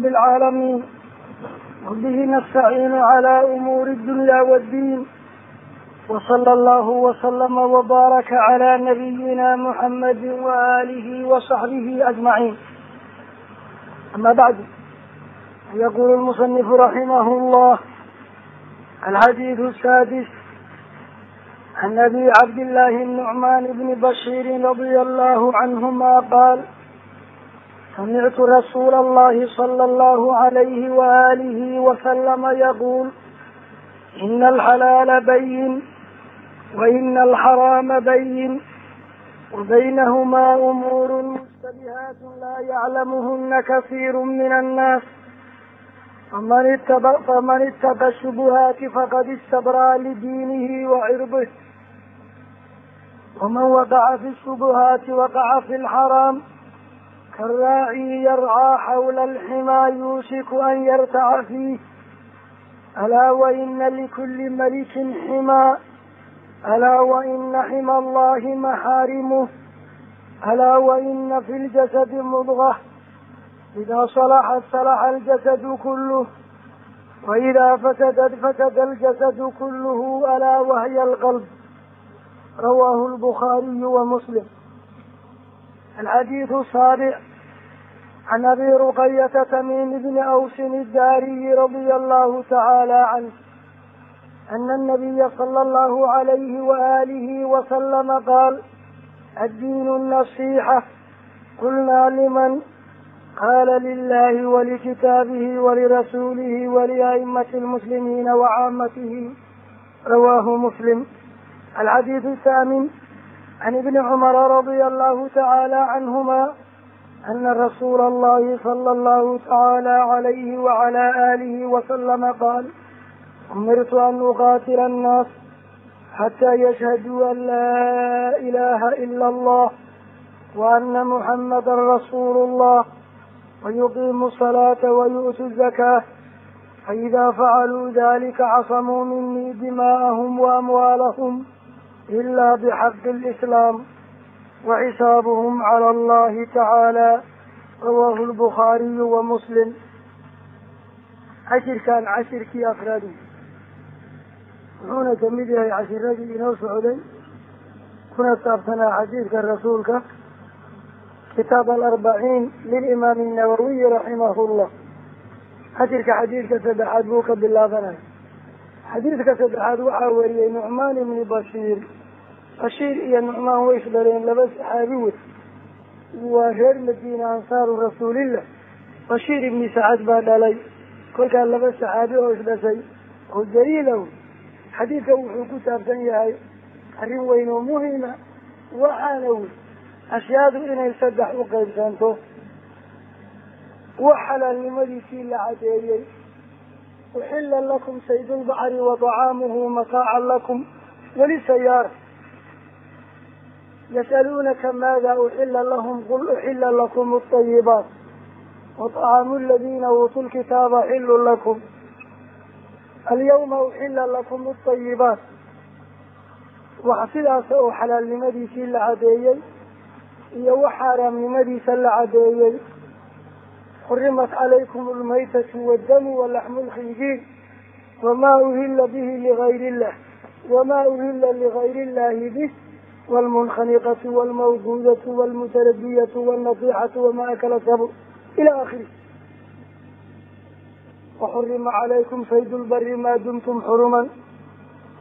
رب العالمين وبه نستعين على أمور الدنيا والدين وصلى الله وسلم وبارك على نبينا محمد وآله وصحبه أجمعين أما بعد يقول المصنف رحمه الله الحديث السادس عن أبي عبد الله النعمان بن بشير رضي الله عنهما قال samictu rasuula allahi sala allahu alayhi waalihi wasalama yaquul ina alxalaala bayin waina alxaraama bayin wabaynahumaa umuurun mushtabihaatu laa yaclamuhuna kasiiru min annaas faman ittaba faman ittaqa shubuhaati faqad istabraa lidiinihi wacirdih waman waqaca fi shubuhaati waqaca fi lxaraam كالراعي يرعى حول الحمى يوشك أن يرتع فيه ألا وإن لكل ملك حمى ألا وإن حمى الله محارمه ألا وإن في الجسد مضغة إذا صلحت صلح الجسد كله وإذا فسدت فسد الجسد كله ألا وهي القلب رواه البخاري ومسلم الحديث السابع can abi ruqayata tamim bni awsin iddaariyi radia allahu tacaala canh ana anabiya sala allahu alayhi waaalihi wasalama qaal addiinu nasiixa qulnaa liman qaala lilahi walikitaabihi walirasuulihi waliaimati lmuslimiina wacaamatihi rawaahu muslim alxadiidu thaamin can ibni cumara radia allahu tacaala canhuma أن رسول الله صلى الله تعالى عليه وعلى آله وسلم قال أمرت أن أقاتل الناس حتى يشهدوا أن لا إله إلا الله وأن محمدا رسول الله ويقيموا الصلاة ويؤتوا الزكاة فإذا فعلوا ذلك عصموا مني دماءهم وأموالهم إلا بحق الإسلام وحسابهم على الله تعالى رواه البخاري ومسلم عشر كان عشر كي أفرادي wuxuuna kamid yahay cashiradii inoo socday kuna saabsanaa xadiidka rasuulka kitaab alarbaciin lilimaami annawawiyi raximahu llah cashirka xadiidka saddexaad buu ka bilaabanaya xadiidka saddexaad waxaa wariyey nucmaan ibni bashiir bashiir iyo nucmaan way isdhaleen laba saxaabi wey waa reer madiina ansaaru rasuulillah. Bashiir ibni sacad baa dhalay. Kolkaa laba saxaabi oo isdhashay oo jaliila wey xadiidka wuxuu ku saabsan yahay arrin weyn oo muhima. Waxaana wey ashyaadu inay saddex u qaybsanto. Wax xalaalnimadiisii la cadeeyey. Uxila lakum saydulbacri wa طacaamuhu mataacan lakum. Walisayaara yas'aluunaka maada uxila lahum qul uxila lakum اطayibaat waطcaamu aladiina uutuu lkitaaba xilu lakum alyawma uxila lakum alطayibaat wax sidaas oo xalaalnimadiisii la cadeeyey iyo wax xaaraamnimadiisa la cadeeyey xurimat calaykum almaytatu waddamu walaxmu lkhinjiir wamaa uhila bihi ligayri illah wamaa uhila ligayri illahi bih waalmunkhaniqatu waalmawduudatu waalmutaradiyatu waalnasiixatu wamaa akala sabur ila akhirih waxurima calaykum sayd lbari maa dumtum xuruman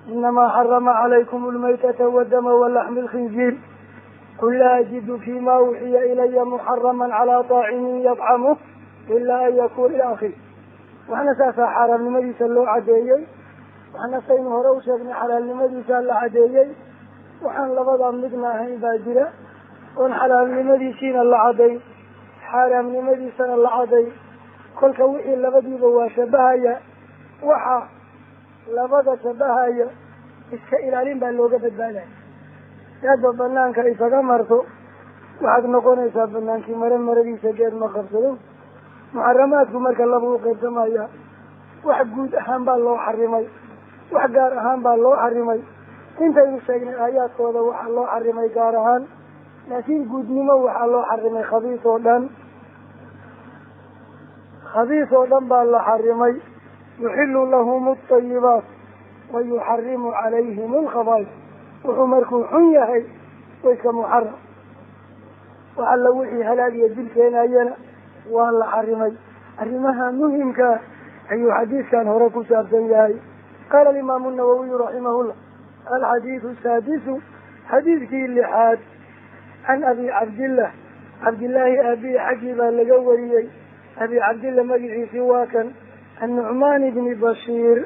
inamaa xarama calaykum almaytata wadama walaxmi lkhinziir qul laa ajidu fima uxiya ilaya muxaraman calaa طaacimin yadcamuh ilaa an yakun ila akhiri waxna saasaa xaaraamnimadiisa loo cadeeyey waxna saynu hore u sheegnay xalaalnimadiisa la cadeeyey waxaan labadaa midna ahayn baa jira. Oon xalaalnimadiisiina la caday xaaraamnimadiisana la caday. Kolka wixii labadiiba waa shabahaya. Waxa labada shabahaya iska ilaalin baa looga badbaadaya yaadba banaanka isaga marto waxaad noqonaysaa banaankii mare maradiisa geed ma qabsado. Muxaramaadku marka laba u qaybsamaya wax guud ahaan baa loo xarimay. Wax gaar ahaan baa loo xarimay intaynu sheegnay aayaadkooda waxaa loo xarimay gaar ahaan laakiin guudnimo waxaa loo xarimay khabiis oo dhan. Khabiis oo dhan baa la xarimay yuxilu lahum alطayibaat wa yuxarimu calayhim alkhabaa'is wuxuu markuu xun yahay wayska muxaram wax alla wixii halaag iyo dil keenayana waa la xarimay. Arrimaha muhimkaa ayuu xadiidkan hore ku saabsan yahay. Qaala alimaamu nawawiyu raximahullah alxadiidu saadisu xadiidkii lixaad can abi cabdillah cabdillaahi aabihi xaggii baa laga wariyey abi cabdillah magiciisii waa kan annucmaan ibni bashiir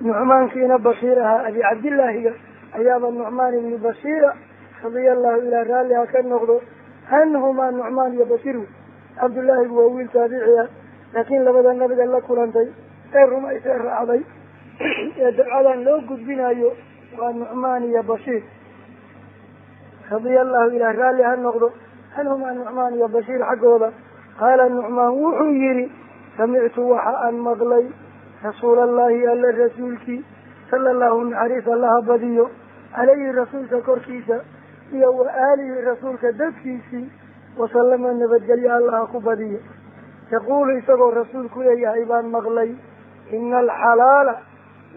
nucmaankiina bashiir ahaa abi cabdillaahiga ayaaba nucmaan ibni bashiira radia allahu ilaa raalli ha ka noqdo anhumaa nucmaan iyo bashiir wey cabdullaahigu waa wiil taabici ah laakiin labada nabiga la kulantay ee rumaysee raacday ee dabcadan loo gudbinayo waa nucmaan iyo bashiir. Radia allahu ilaa raalli ha noqdo. Anhumaa nucmaan iyo bashiir xaggooda? Qaala nucmaan wuxuu yihi samictu waxa aan maqlay rasuula allahi alla rasuulkii sala allahu naxariis allaha badiyo calayhi rasuulka korkiisa iyo wa aalihi rasuulka dadkiisii wasalama nabadgelyo allaha ku badiyo. Yaquulu isagoo rasuulku leeyahay baan maqlay ina alxalaala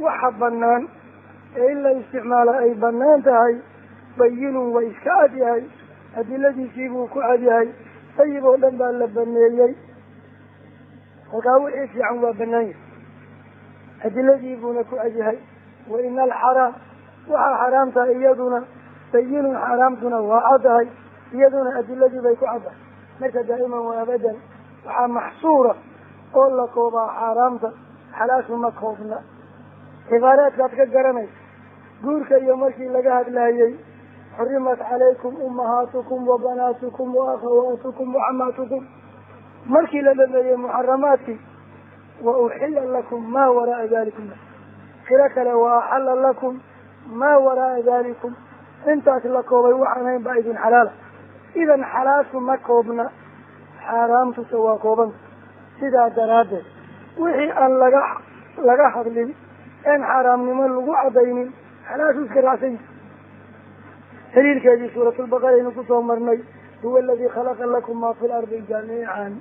waxa banaan ee in la isticmaala ay bannaan tahay bayinun waa iska cad yahay adiladiisii buu ku cad yahay sayib oo dhan baa la baneeyey halkaa wixii fiican waa banaan yahay. Adiladii buuna ku cad yahay. Wa ina alxaraam waxaa xaraamtahay iyaduna bayinun xaaraamtuna waa caddahay iyaduna adiladii bay ku caddahay marka daa'iman waa abadan waxaa maxsuura oo la koobaa xaaraamta xalaashu ma koobna cibaaraadkaad ka garanaysa guurka iyo markii laga hadlaayey xurimat calaykum ummahaatukum wa banaatukum wa akhawaatukum wa camaatukum markii la dhameeyey muxaramaadkii wa uxila lakum maa wara'a dalikum. Kiro kale wa axalla lakum maa wara'a dalikum. Intaas la koobay waxaan hayn baa idin xalaala. Idan xalaashu ma koobna xaaraamtuse waa koobanta sidaa daraaddeed wixii aan laga laga hadlin een xaaraamnimo lagu cadaynin xalaashu iska raacsan yahi daliilkeedii suuratulbaqara aynu ku soo marnay huwa aladii khalaqa lakum maa fi lardi jamiican.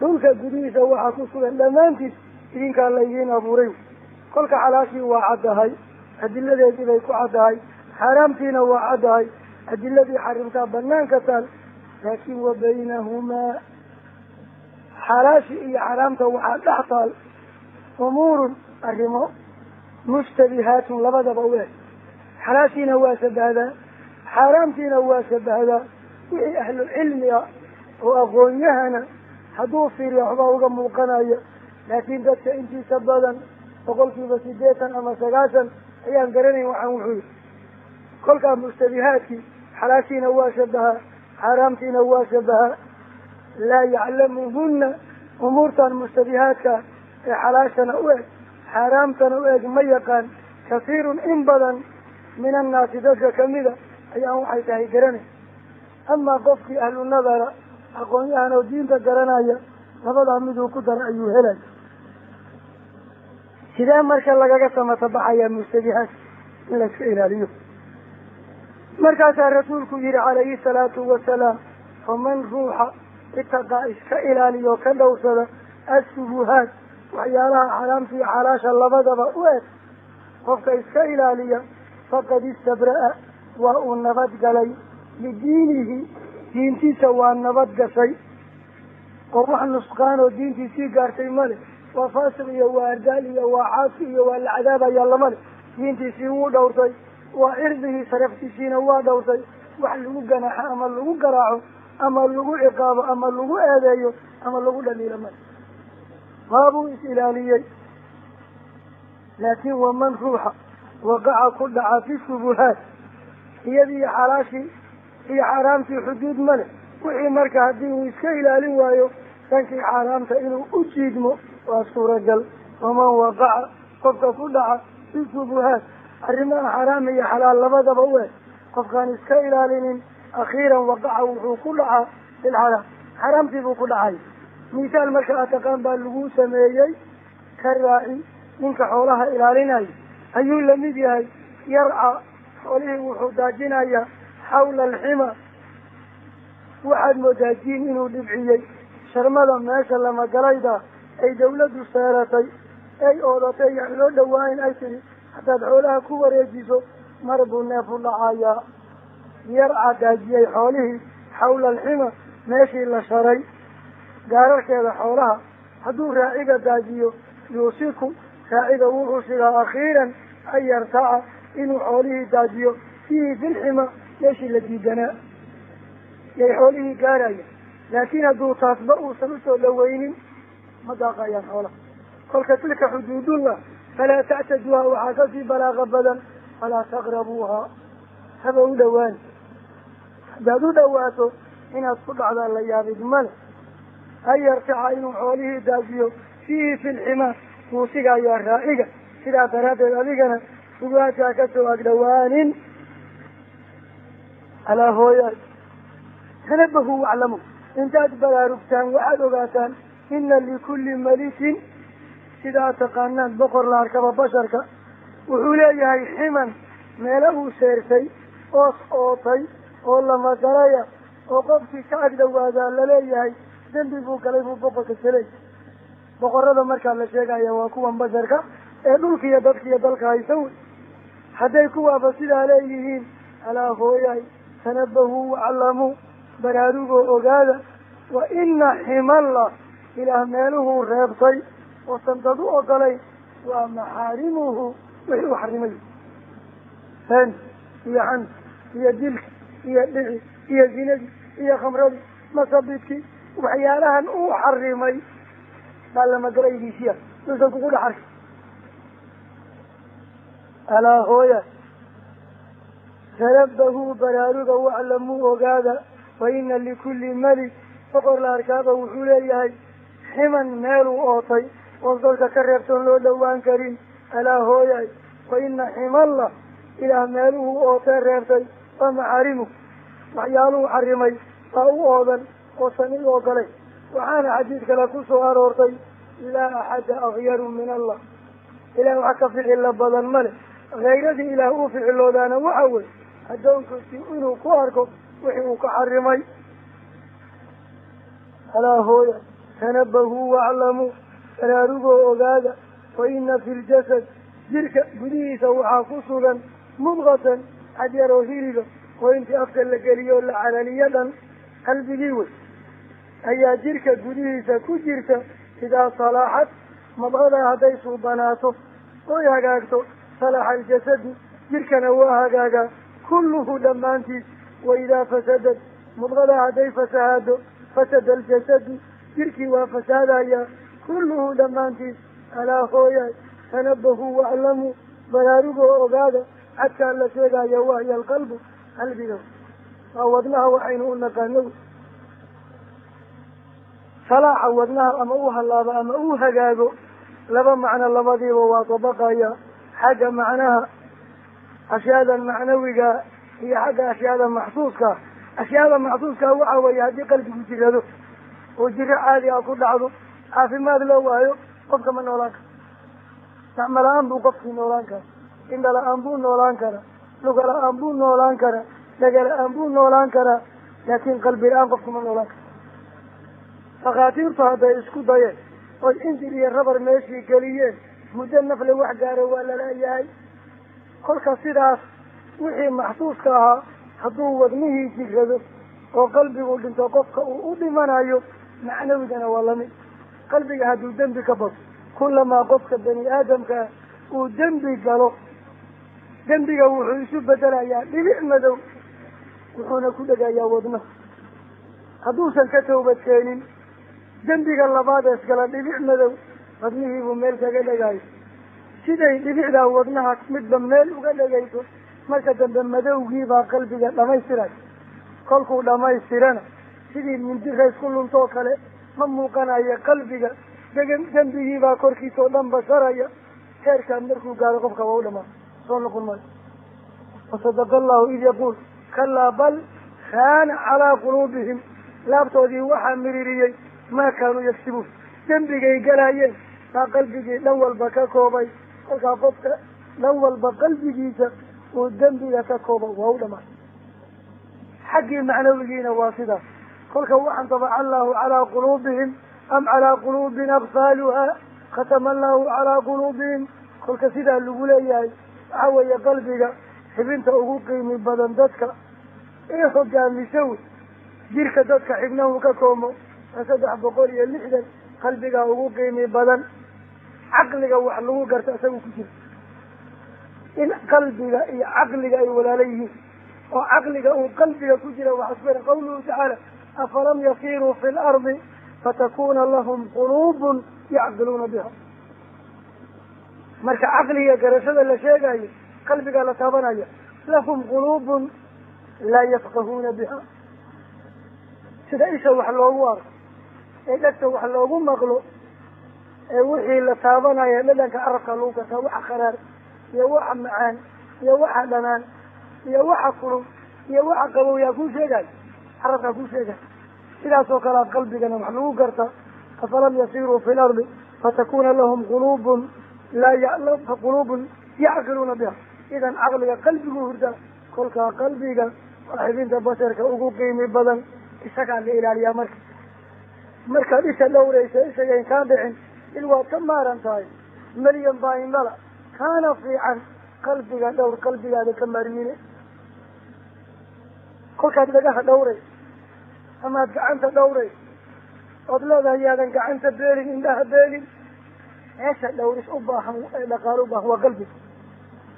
Dhulka gudihiisa waxaa ku sugan dhammaantiis idinkaa laydiin abuuray. Kolka xalaashii waa caddahay adiladeedii bay ku caddahay xaaraamtiina waa caddahay adiladii xarimtaa banaanka taal laakin wa baynahumaa xalaashi iyo xaraamta waxaa dhex taal umuurun arrimo mushtabihaatun labadaba u eg xalaashiina waa shabahdaa xaaraamtiina waa shabahdaa wixii ahlu cilmi ah oo aqoon-yahana hadduu fiiriya waxbaa uga muuqanaya laakiin dadka intiisa badan boqolkiiba sideetan ama sagaashan ayaan garanayn waxaan wuxuu kolkaa mushtabihaadkii xalaashiina waa shabahaa xaaraamtiina waa shabahaa laa yaclamuhuna umuurtan mushtabihaadka ee xalaashana u xaaraamtana u eg ma yaqaan kasiirun in badan min annaasi dadka kamida ayaan waxay tahay garanay amaa qofkii ahlu nadara aqoon-yahan oo diinta garanaya labadaa miduu ku dara ayuu helay. Sidee marka lagaga samata baxayaa mushtabihaad in la iska ilaaliyo? Markaasaa rasuulku yihi calayhi salaatu wasalaam faman ruuxa itaqaa iska ilaaliyo ka dhowrsada assubuhaat waxyaalaha xaraamta iyo xalaasha labadaba u eg. Qofka iska ilaaliya faqad istabra'a waa uu nabad galay. Lidiinihi diintiisa waa nabad gashay. Oo wax nusqaan oo diintiisii gaartay male waa faasiq iyo waa ardaal iyo waa caasi iyo waa la cadaabaya lamale diintiisii wuu dhowrtay. Waa cirdigii sharaftiisiina waa dhowrtay. Wax lagu ganaaxo ama lagu garaaco ama lagu ciqaabo ama lagu eedeeyo ama lagu dhaliilo male waabuu is ilaaliyey. Laakiin waman ruuxa waqaca ku dhaca fi shubuhaat iyadii xalaashii iyo xaaraamtii xuduud male wixii marka haddii uu iska ilaalin waayo dhankii xaaraamta inuu u jiidmo waa suuragal. Waman waqaca qofka ku dhaca fi shubuhaat arrimaha xaraam iyo xalaal labadaba u qofkaan iska ilaalinin akhiiran waqaca wuxuu ku dhacaa filxaraam xaraamtii buu ku dhacay misaal marka ataqaan baa lagu sameeyey ka raaci ninka xoolaha ilaalinayo ayuu la mid yahay yarca xoolihii wuxuu daajinayaa xawla alxima. Waxaad moodaa jiin inuu dhibciyey sharmada meesha lamagalayda ay dawladdu seeratay ay oodatay yaan loo dhawaanin ay tidhi haddaad xoolaha ku wareejiso mar buu neefu dhacayaa yarca daajiyey xoolihii xawla alxima meeshii la sharay gaararkeeda xoolaha hadduu raaciga daajiyo yuusiku raaciga wuxuu sigaa akhiiran an yartaca inuu xoolihii daajiyo fiihi filxima meeshii la diidanaa. Yay xoolihii gaaraya laakiin hadduu taasba uusan u soo dhaweynin ma daaqayaan xoolaha. Kolka tilka xuduudullah falaa tactaduuha waxaa ka sii balaaqa badan falaa taqrabuuha. Haba u dhawaani haddaad u dhawaato inaad ku dhacdaa la yaabid male an yartaca inuu xoolihii daajiyo fiihi fi lximaa muusiga ayaa raaciga. Sidaa daraaddeed adigana sugaashaa ka soo agdhawaanin. Alaa hooyaay tanabahu waclamu. Intaad baraarugtaan waxaad ogaataan ina likulli malikin sidaa taqaanaan boqor la arkaba basharka wuxuu leeyahay ximan meelo uu seertay oos ootay oo lamagalaya oo qofkii ka agdhawaadaa la leeyahay dembi buu galay buu boqorka keley boqorada markaa la sheegaya waa kuwan basharka ee dhulka iyo dadka iyo dalka haysa wey. Hadday kuwaaba sidaa leeyihiin alaa hooyaay tanabahuu waclamuu baraarugoo ogaada wa ina ximalla ilaah meeluhuu reebtay oosan dad u ogolayn waa maxaarimuhu wixii u xarimay feen iyo xanta iyo dilka iyo dhici iyo zinadii iyo khamradii masabidkii waxyaalahan uu xarimay. Baa lamagalaydiisiya duusan kugu dhex arki alaa hooya. Tanabahuu baraaruga waclamuu ogaada wa ina likulli melik boqor la arkaaba wuxuu leeyahay ximan meeluu ootay. Oon dalka ka reebtoon loo dhowaan karin. Alaa hooyaay wa ina ximalla ilaah meeluhuu ootee reebtay. Waa maxaarimu waxyaaluhu xarimay. Baa u oodan oosan i ogolay waxaana xadiid kale ku soo aroortay laa axada akyaru min allah. Ilaah wax ka ficilla badan male hayradii ilaah uu ficiloodaana waxa wey addoonkiisi inuu ku arko wixii uu ka xarimay. Alaa hooya tanabahuu waclamuu baraarugoo ogaada fa ina fi ljasad jirka gudihiisa waxaa ku sugan mudqatan xad yaroo hiliga oo intii afka la geliyo la calaliyo dhan qalbigii wey ayaa jirka gudihiisa ku jirta idaa salaaxad madqadaa hadday suubanaato oy hagaagto. Salaxa aljasadu jirkana waa hagaagaa kulluhu dhammaantiis wa idaa fasadad. Mudqadaa hadday fasahaado fasada aljasadu jirkii waa fasaadayaa kulluhu dhammaantiis alaa hooyaay tanabahuu waclamuu baraarugoo ogaada xadkaan la sheegaya wahya alqalbu qalbiga. Waa wadnaha waxaynu u naqaano salaaxa wadnaha ama u hallaabo ama u hagaago laba macno labadiiba waa dabaqaya xagga macnaha ashyaada macnawiga iyo xagga ashyaada maxsuuska. Ashyaada maxsuuska waxa weeye haddii qalbigu jirado oo jiro caadi ah ku dhacdo caafimaad loo waayo qofka ma noolaan karo. Gacmo la'aan buu qofkii noolaan kara indha la'aan buu noolaan karaa. Luga la'aan buu noolaan karaa. Dhaga la'aan buu noolaan karaa. Laakiin qalbi la'aan qofku ma noolaan karo dhakhaatiirtu hadday isku dayeen oy injir iyo rabar meeshii geliyeen muddo nafle wax gaaro waa la leeyahay kolka sidaas wixii maxsuuska ahaa hadduu wadnihii jirrado oo qalbigu dhinto qofka uu u dhimanayo macnawigana waa la mid qalbiga hadduu dembi ka bado kulamaa qofka bani aadamkaa uu dembi galo dembiga wuxuu isu bedelayaa dhibic madow wuxuuna ku dhegayaa wadnaha. Hadduusan ka tawbad keenin dembiga labaad eeskala dhibic madow wadnihiibuu meel kaga dhegaayo siday dhibicdaa wadnaha midba meel uga dhegayso marka dambe madowgiibaa qalbiga dhamaystiray kolkuu dhamaystirana sidii mindira isku luntoo kale ma muuqanayo qalbiga. Dembigiibaa korkiisa oo dhan basharaya. Heerkaan markuu gaaro qofka waa u dhamaa soo noqon maayo. Wasadaqa allahu id yaquul kalaa bal kaana calaa quluubihim. Laabtoodii waxaa miririyey maa kaanuu yagsibuun dembigay galaayeen baa qalbigii dhan walba ka koobay kolkaa qofka dhan walba qalbigiisa uu dembiga ka kooba waa u dhamaa xaggii macnawigiina waa sidaas kolka waxaan tabaca allahu calaa quluubihim am calaa quluubin aqfaaluha khatama allahu calaa quluubihim kolka sidaa lagu leeyahay waxaa weeye qalbiga xibinta ugu qiimi badan dadka ee hogaamiso wey jirka dadka xibnahu ka koomo saddex boqol iyo lixdan qalbigaa ugu qiimi badan caqliga wax lagu garta isagu ku jira. In qalbiga iyo caqliga ay walaalo yihiin oo caqliga uu qalbiga ku jira waxasbira qawluhu tacaala afalam yasiruu fi lardi fatakuna lahum quluubun yacqiluuna biha. Marka caqliga garashada la sheegayo qalbigaa la taabanaya lahum quluubun laa yafqahuuna biha. Sida isha wax loogu arko ee dhegta wax loogu maqlo ee wixii la taabanaya dhadhanka carabka lagu gartaa waxa kharaar iyo waxa macaan iyo waxa dhanaan iyo waxa kulub iyo waxa qabow yaa kuu sheegayo carabkaa kuu sheegayo sidaas oo kalea qalbigana wax lagu garta afalam yasiruu fi lardi fatakuna lahum quluubun laa quluubun yacqiluuna biha. Idan caqliga qalbigu hurdaa kolkaa qalbiga waa basharka ugu qiimi badan isagaa la ilaaliyaa marka markaad isha dhowraysa isagayn kaa dhicin il waad ka maaran tahay. Melyan baa indhala kaana fiican qalbiga dhowr qalbigaada ka maarmine. Kolkaad dhagaha dhowray amaad gacanta dhowray ood leedahay yaadan gacanta beelin indhaha beelin meesha dhowris u baahan dhaqaalo u baahan waa qalbiga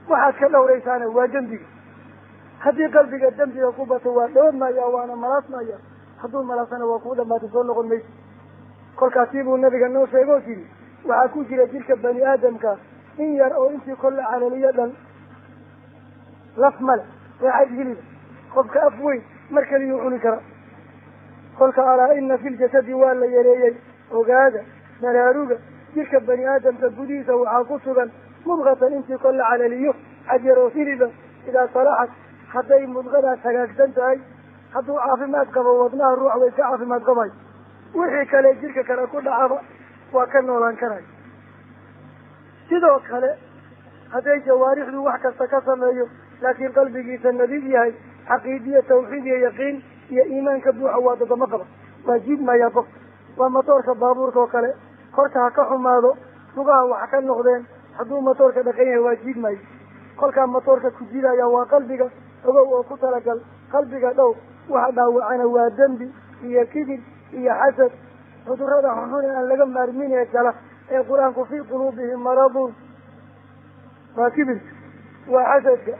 waxaad ka dhowraysaana waa dembiga haddii qalbiga dembiga ku bato waa dhoomaya waana malaasmaya hadduu malaasana waa kuu dhamaatay soo noqon mayso. Kolkaas siibuu nabiga noo sheegoo tiri waxaa ku jira jirka bani aadamka in yar oo intii kol la calaliyo dhan laf male waaxad hiliba qofka af weyn mar kaliyuu cuni kara kolka alaa ina fi ljasadi waa la yareeyey ogaada baraaruga jirka bani aadamka gudihiisa waxaa ku sugan mudqatan intii kol la calaliyo xajaroo hiliba idaa salaxad hadday mudqadaas hagaagsan tahay hadduu caafimaad qabo wadnaha ruux way ka caafimaad qabay. Wixii kale jirka kale ku dhacaba waa ka noolaan karay sidoo kale hadday jawaarixdu wax kasta ka sameeyo laakiin qalbigiisa nadiif yahay caqiidiya tawxiid iyo yaqiin iyo iimaanka buuxa waa dadamo qaba. Waa jiid maya qof waa matoorka baabuurka oo kale. Korka ha ka xumaado lugaha wax ka noqdeen hadduu matoorka dhaqan yahay waa jiid mayo kolkaa matoorka ku jidaya waa qalbiga ogow oo ku talagal qalbiga dhow waxa dhaawacana waa dembi iyo kibir iyo xasad. Cudurada xunxun ee aan laga maarmin ee kala ee qur'aanku fii quluubihim maradun. Waa kibirka waa xasadka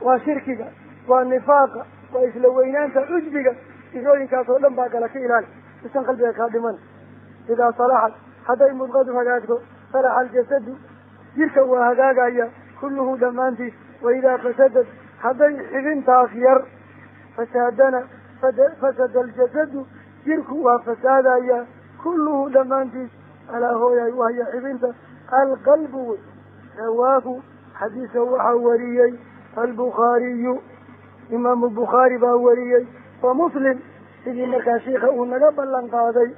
waa shirkiga waa nifaaqa waa isla weynaanta cujbiga isooyinkaas oo dhan baa kala ka ilaali. Isan qalbiga kaa dhiman. Idaa salaxad hadday mudqadu hagaagto salaxa aljasadu jirka waa hagaagaya kulluhu dhammaantiis wa idaa fasadad hadday xibintaas yar fasaadana fasada aljasadu jirku waa fasaadaya. Kulluhu dhammaantiis alaa hooyay wahya xibinta alqalbu wey rawaahu xadiiska waxaa wariyey albukhaariyu imaamu bukhaari baa wariyey wa muslim sidii markaa shiika uu naga ballan qaaday.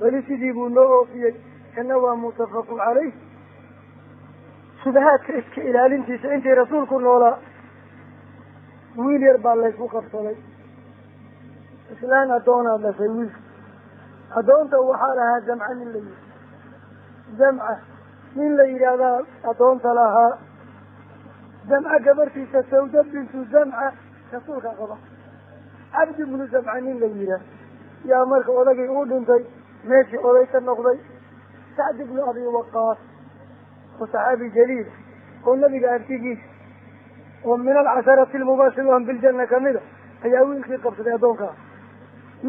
Weli sidii buu noo oofiyey kana waa muttafaqu caleyh subahaadka iska ilaalintiisa intii rasuulku noolaa wiil yar baa laysku qabsaday. Islaan addoonaa dhashay wiilka addoonta waxaa lahaa jamca nin la yihi jamca. Nin la yidhaahdaa addoonta lahaa. Jamca gabartiisa sawda bintu jamca rasuulka qaba. Cabdi ibnu jamca nin la yidhaah. Yaa marka odagii uu dhintay meeshii oday ka noqday. Sacd ibnu abi waqaas oo saxaabi jaliil oo nabiga artigiisa oo min alcasharati almubashirun biljana kamida ayaa wiilkii qabsaday addoonkaa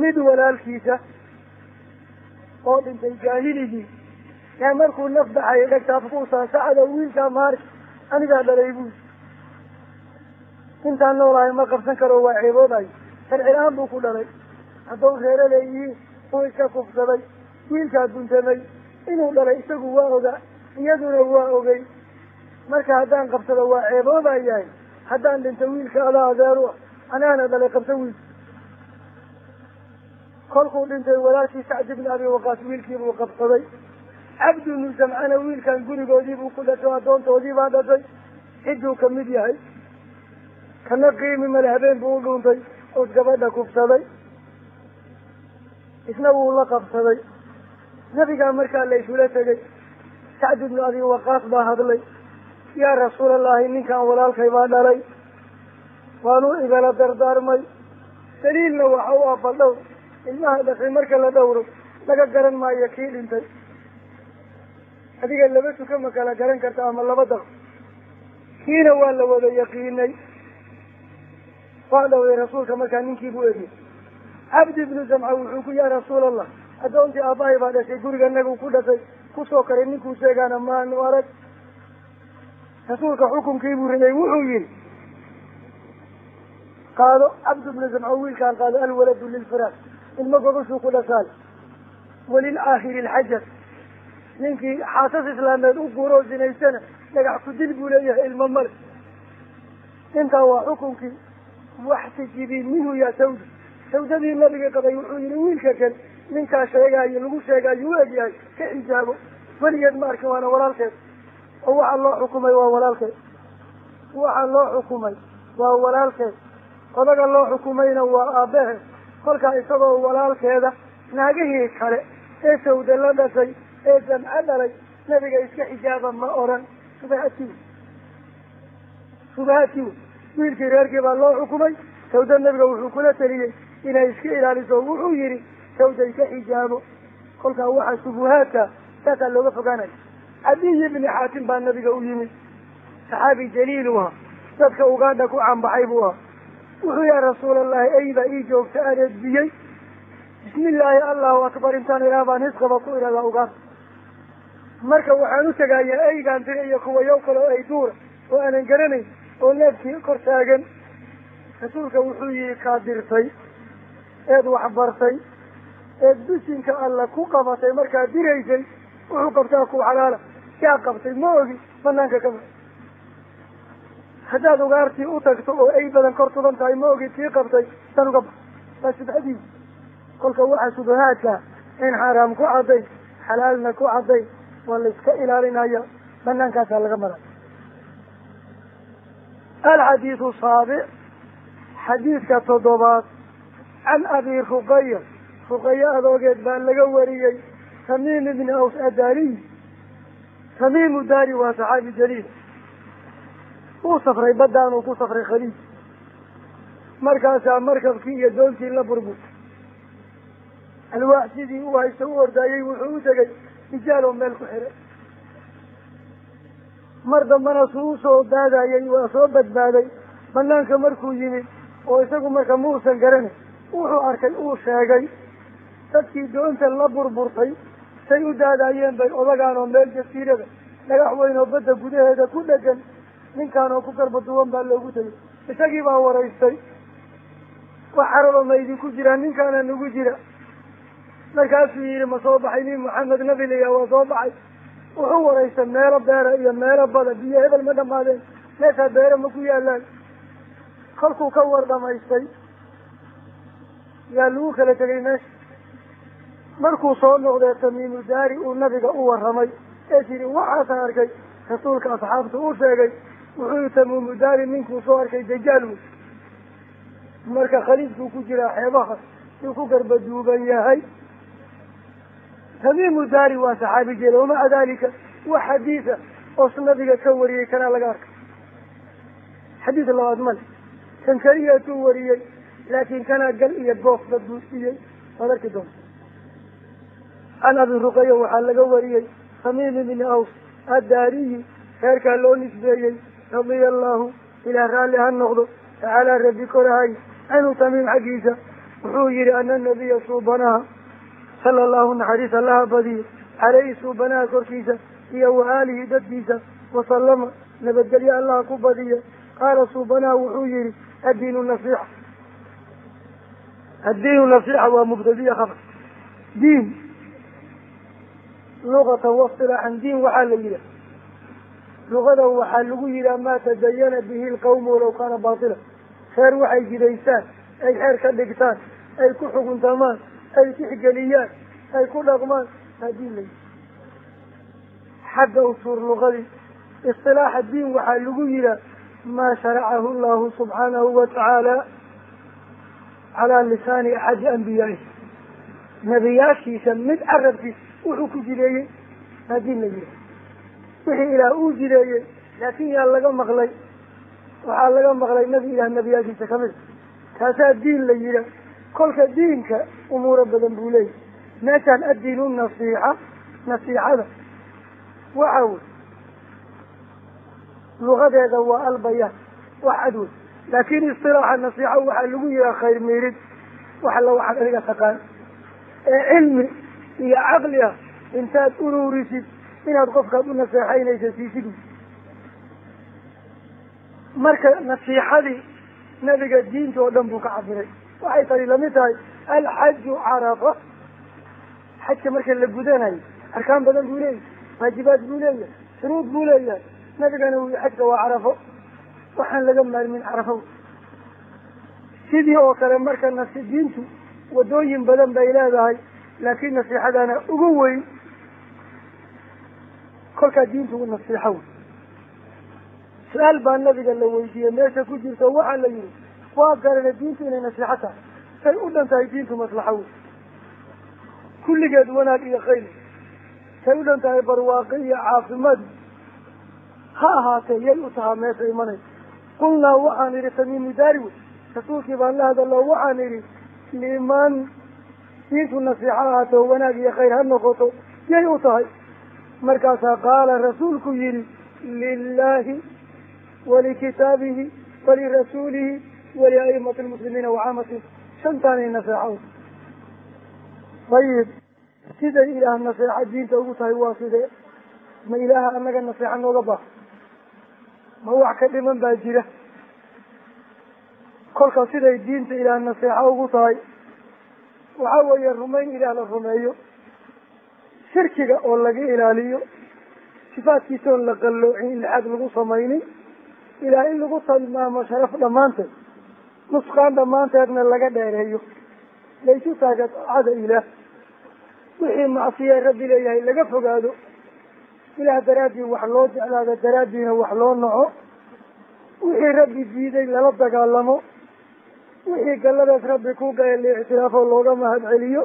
mid walaalkiisa oo dhintay jaahiligii yaa markuu naf baxayay dhegtaafkuusaa sacado wiilkaa maark anigaa dhalay buuli intaan noolahay ma qabsan karo waa ceeboodayo sharci-la-aan buu ku dhalay. Haddow reero leeyihiin uu iska kufsaday. Wiilkaa guntamay inuu dhalay isagu waa ogaa iyaduna waa ogey marka haddaan qabsado waa ceeboobayahay haddaan dhinto wiilka adaa adeeru anaana dhalay qabso wiilka kolkuu dhintay walaalkii sacd ibni abi waqaas wiilkiibuu qabsaday. Cabdi ibnu jamcana wiilkan gurigoodiibuu ku dhasho addoontoodiibaa dhashay cidduu ka mid yahay. Kana qiimi male habeen buu u dhuuntay ood gabadha kufsaday. Isna wuu la qabsaday. Nebigaa markaa la isula tegay. Sacd ibnu abi waqaas baa hadlay yaa rasuulallaahi ninkan walaalkay baa dhalay. Waanuu igala dardaarmay. Daliilna waxa u ah bal dhowr ilmaha dhashay marka la dhowro laga garan maayo kii dhintay. Adiga laba tuka ma kala garan karta ama laba daq. Kiina waa la wada yaqiinay. Waa dhowday rasuulka markaa ninkii buu egiyay cabdi ibnu zamca wuxuu ku yaa rasuul allah addoontii aabbahay baa dhashay guriga nagu ku dhashay. Kusoo karay ninkuu sheegaana maanu arag rasuulka xukunkii buu riday wuxuu yihi qaado cabd ibnu zamca wiilkaan qaado alwaladu lilfiraas ilmo gobashuu ku dhasaal walilaakhiri alxajar ninkii xaasas islaameed u guuroo zinaystana dhagax ku dil buu leeyahay ilmo male. Intaa waa xukunkii waxtijibii minhu yaa sawda sawdadii nabiga qabay wuxuu yihi wiilka kale ninkaa sheegaayo lagu sheegaayo u egyahay ka xijaabo. Weligeed ma arkin waana walaalkeed oo waxaa loo xukumay waa walaalkeed waxaa loo xukumay waa walaalkeed odaga loo xukumayna waa aabbahe kolkaa isagoo walaalkeeda naagihii kale ee sawda la dhashay ee jamco dhalay nabiga iska xijaaba ma oran. Subahatii. Subahatii. Wiilkii reerkii baa loo xukumay. Sawda nabiga wuxuu kula teliyey inay iska ilaaliso. Wuxuu yihi sawda iska xijaabo. Kolkaa waxaa shubuhaadka saasaa looga fogaanaya cadiy ibni xaatim baa nabiga u yimid. Saxaabi jaliil u ahaa dadka ugaadha ku cambaxay buu ahaa wuxuu yaa rasuul allahi eyda ii joogta aan edbiyey bismi illaahi allahu akbar intaan ilaa baan hisqaba ku idhahdaa ugaadha marka waxaan u tegayaa eygaan tira iyo kuwayo kale oo ay duura oo aanan garanayn oo neefkii kor taagan. Rasuulka wuxuu yihi kaa dirtay eed waxbartay eed bisinka alla ku qabatay markaad diraysay wuxuu qabtaa ku xalaala yaa qabtay ma ogi banaanka kama haddaad ugaartii u tagto oo ay badan kor tuban tahay ma ogi tii qabtay san uga bax waa kolka waxaa subahaadka in xaaraam ku caddayn xalaalna ku caddayn waa la iska ilaalinaya banaankaasaa laga maray. Alxadiidu saabic xadiidka toddobaad can abi ruqaya ruqayo adoogeed baa laga wariyey tamiim ibni aws adaariy tamiimu daari waa saxaabi jaliil uu safray baddaan uu ku safray khaliij markaasaa markabkii iyo doontii la burbur alwaax sidii u haysta u ordaayey wuxuu u tegey rijaal oo meel ku xiray mar dambana suu u soo daadayay waa soo badbaaday banaanka markuu yimid oo isagu marka muusan garanay wuxuu arkay uu sheegay dadkii doonta la burburtay say u daadaayeen bay odagaan oo meel jasiirada dhagax weyn oo badda gudaheeda ku dhegan ninkaan oo ku garba duwan baa loogu tegay isagii baa waraystay wax caraba ma idinku jiraan ninkaana nagu jira. Markaasuu yihi ma soo baxay nin maxamed nabi waa soo baxay. Wuxuu waraystay meelo beera iyo meelo bada biyo hebel ma dhamaadeen meeshaa beere ma ku yaalaan kolkuu ka war dhamaystay yaa lagu kala tegay meesha markuu soo noqdee tamiimu daari uu nabiga u warramay. Ee tiri waxaasaan arkay? Rasuulka asxaabtu u sheegay. Wuxuu tamiimu daari ninkuu soo arkay dajaal wey marka khaliijkuu ku jiraa xeebaha. Suu ku garbaduuban yahay tamiimu daari waa saxaabi jela wamaca dalika wax xadiisa oos nabiga ka wariyey kanaa laga arkay xadiis labaad male kan keliyatuu wariyey laakiin kanaa gal iyo boofba buusiyey waad arki doonta can abi ruqaya waxaa laga wariyey tamiim ibni aws addaariyi reerkaa loo nisbeeyey radia allahu ilaah raalli ha noqdo tacaalaa rabbi korahay canhu tamiim xaggiisa wuxuu yihi ana nabiya suubanaha sala allahu naxariis allaha badiyo caleyhi suubanaha korkiisa iyo wa aalihi dadkiisa wasalama nabadgelyo allaha ku badiya qaala suubanaha wuxuu yihi addiinu nasiixa. Addiinu nasiixa waa mubtadiya khabar. Diin luqatan wasilaaxan diin waxaa la yidhah luqadan waxaa lagu yidhaha maa tadayana bihi lqawmu walaw kaana baatila. Reer waxay jidaystaan ay xeer ka dhigtaan ay ku xuguntamaan ay tixgeliyaan ay ku dhaqmaan. Aa diin la yidhi. Xagga usuur luqadii isilaaxa diin waxaa lagu yidhaha maa sharacahu llahu subxaanahu wa tacaala calaa lisaani axadi ambiyaaih nebiyaashiisa mid carabkiisa wuxuu ku jideeyey aa diin la yihi wixii ilaah uu jideeyey laakin yaa laga maqlay waxaa laga maqlay nebi ilaah nebiyaashiisa ka mid a kaasaa diin la yidha kolka diinka umuuro badan buu leeyahy meeshaan addiinu nasiixa nasiixada. Waxa wey lugadeeda waa albayaan wax cad wey laakin istilaaxa nasiixa waxaa lagu yihaa khayr miirid wax alla waxaad adiga taqaan ee cilmi iyo caqli ah intaad ururisid inaad qofkaad u naseexaynaysa siisid marka nasiixadii nabiga diinta oo dhan buu ka cabiray. Waxay tani la mid tahay alxaju carafa. Xajka marka la gudanayo arkaan badan buu leeyahay waajibaad buu leeyahay shuruud buu leeyahay. Nabigana uu xajka waa carafo waxaan laga maarmin carafo sidii oo kale marka nasi diintu wadooyin badan bay leedahay laakiin nasiixadana ugu weyn kolkaa diintu nasiixo wey su'aal baa nabiga la weydiiyey meesha ku jirto waxaa la yihi waa garana diintu inay nasiixo tahay say u dhan tahay diintu maslaxo wey kulligeed wanaag iyo khayr say u dhan tahay barwaaqi iyo caafimaad. Ha ahaatee yay u tahaa meesha imanaysa qulnaa waxaan idhi tamiimi daari wey rasuulkii baan la hadalo waxaan idhi liman diintu nasiixo ahaato wanaag iyo khayr ha noqoto yay u tahay. Markaasaa qaala rasuulku yihi lilahi walikitaabihi walirasuulihi waliaimati lmuslimiina wacaamati shantaanay naseexo ayib siday ilaah naseexa diinta ugu tahay waa sidee ma ilaaha anaga naseexa nooga baaha ma wax ka dhiman baa jira. Kolka siday diinta ilaah naseexa ugu tahay waxa weeye rumayn ilaah la rumeeyo shirkiga oo laga ilaaliyo sifaadkiisa oon la qalloocin ilxaad lagu samaynin ilaah in lagu tilmaamo sharaf dhammaanteed nusqaan dhammaanteedna laga dheereeyo. Laysu taaga daacada ilaah wixii macsiya rabbi leeyahay laga fogaado ilaah daraaddii wax loo jeclaado daraaddiina wax loo naco wixii rabbi diiday lala dagaalamo wixii galladaas rabbi ku gaya la ictiraafoo looga mahad celiyo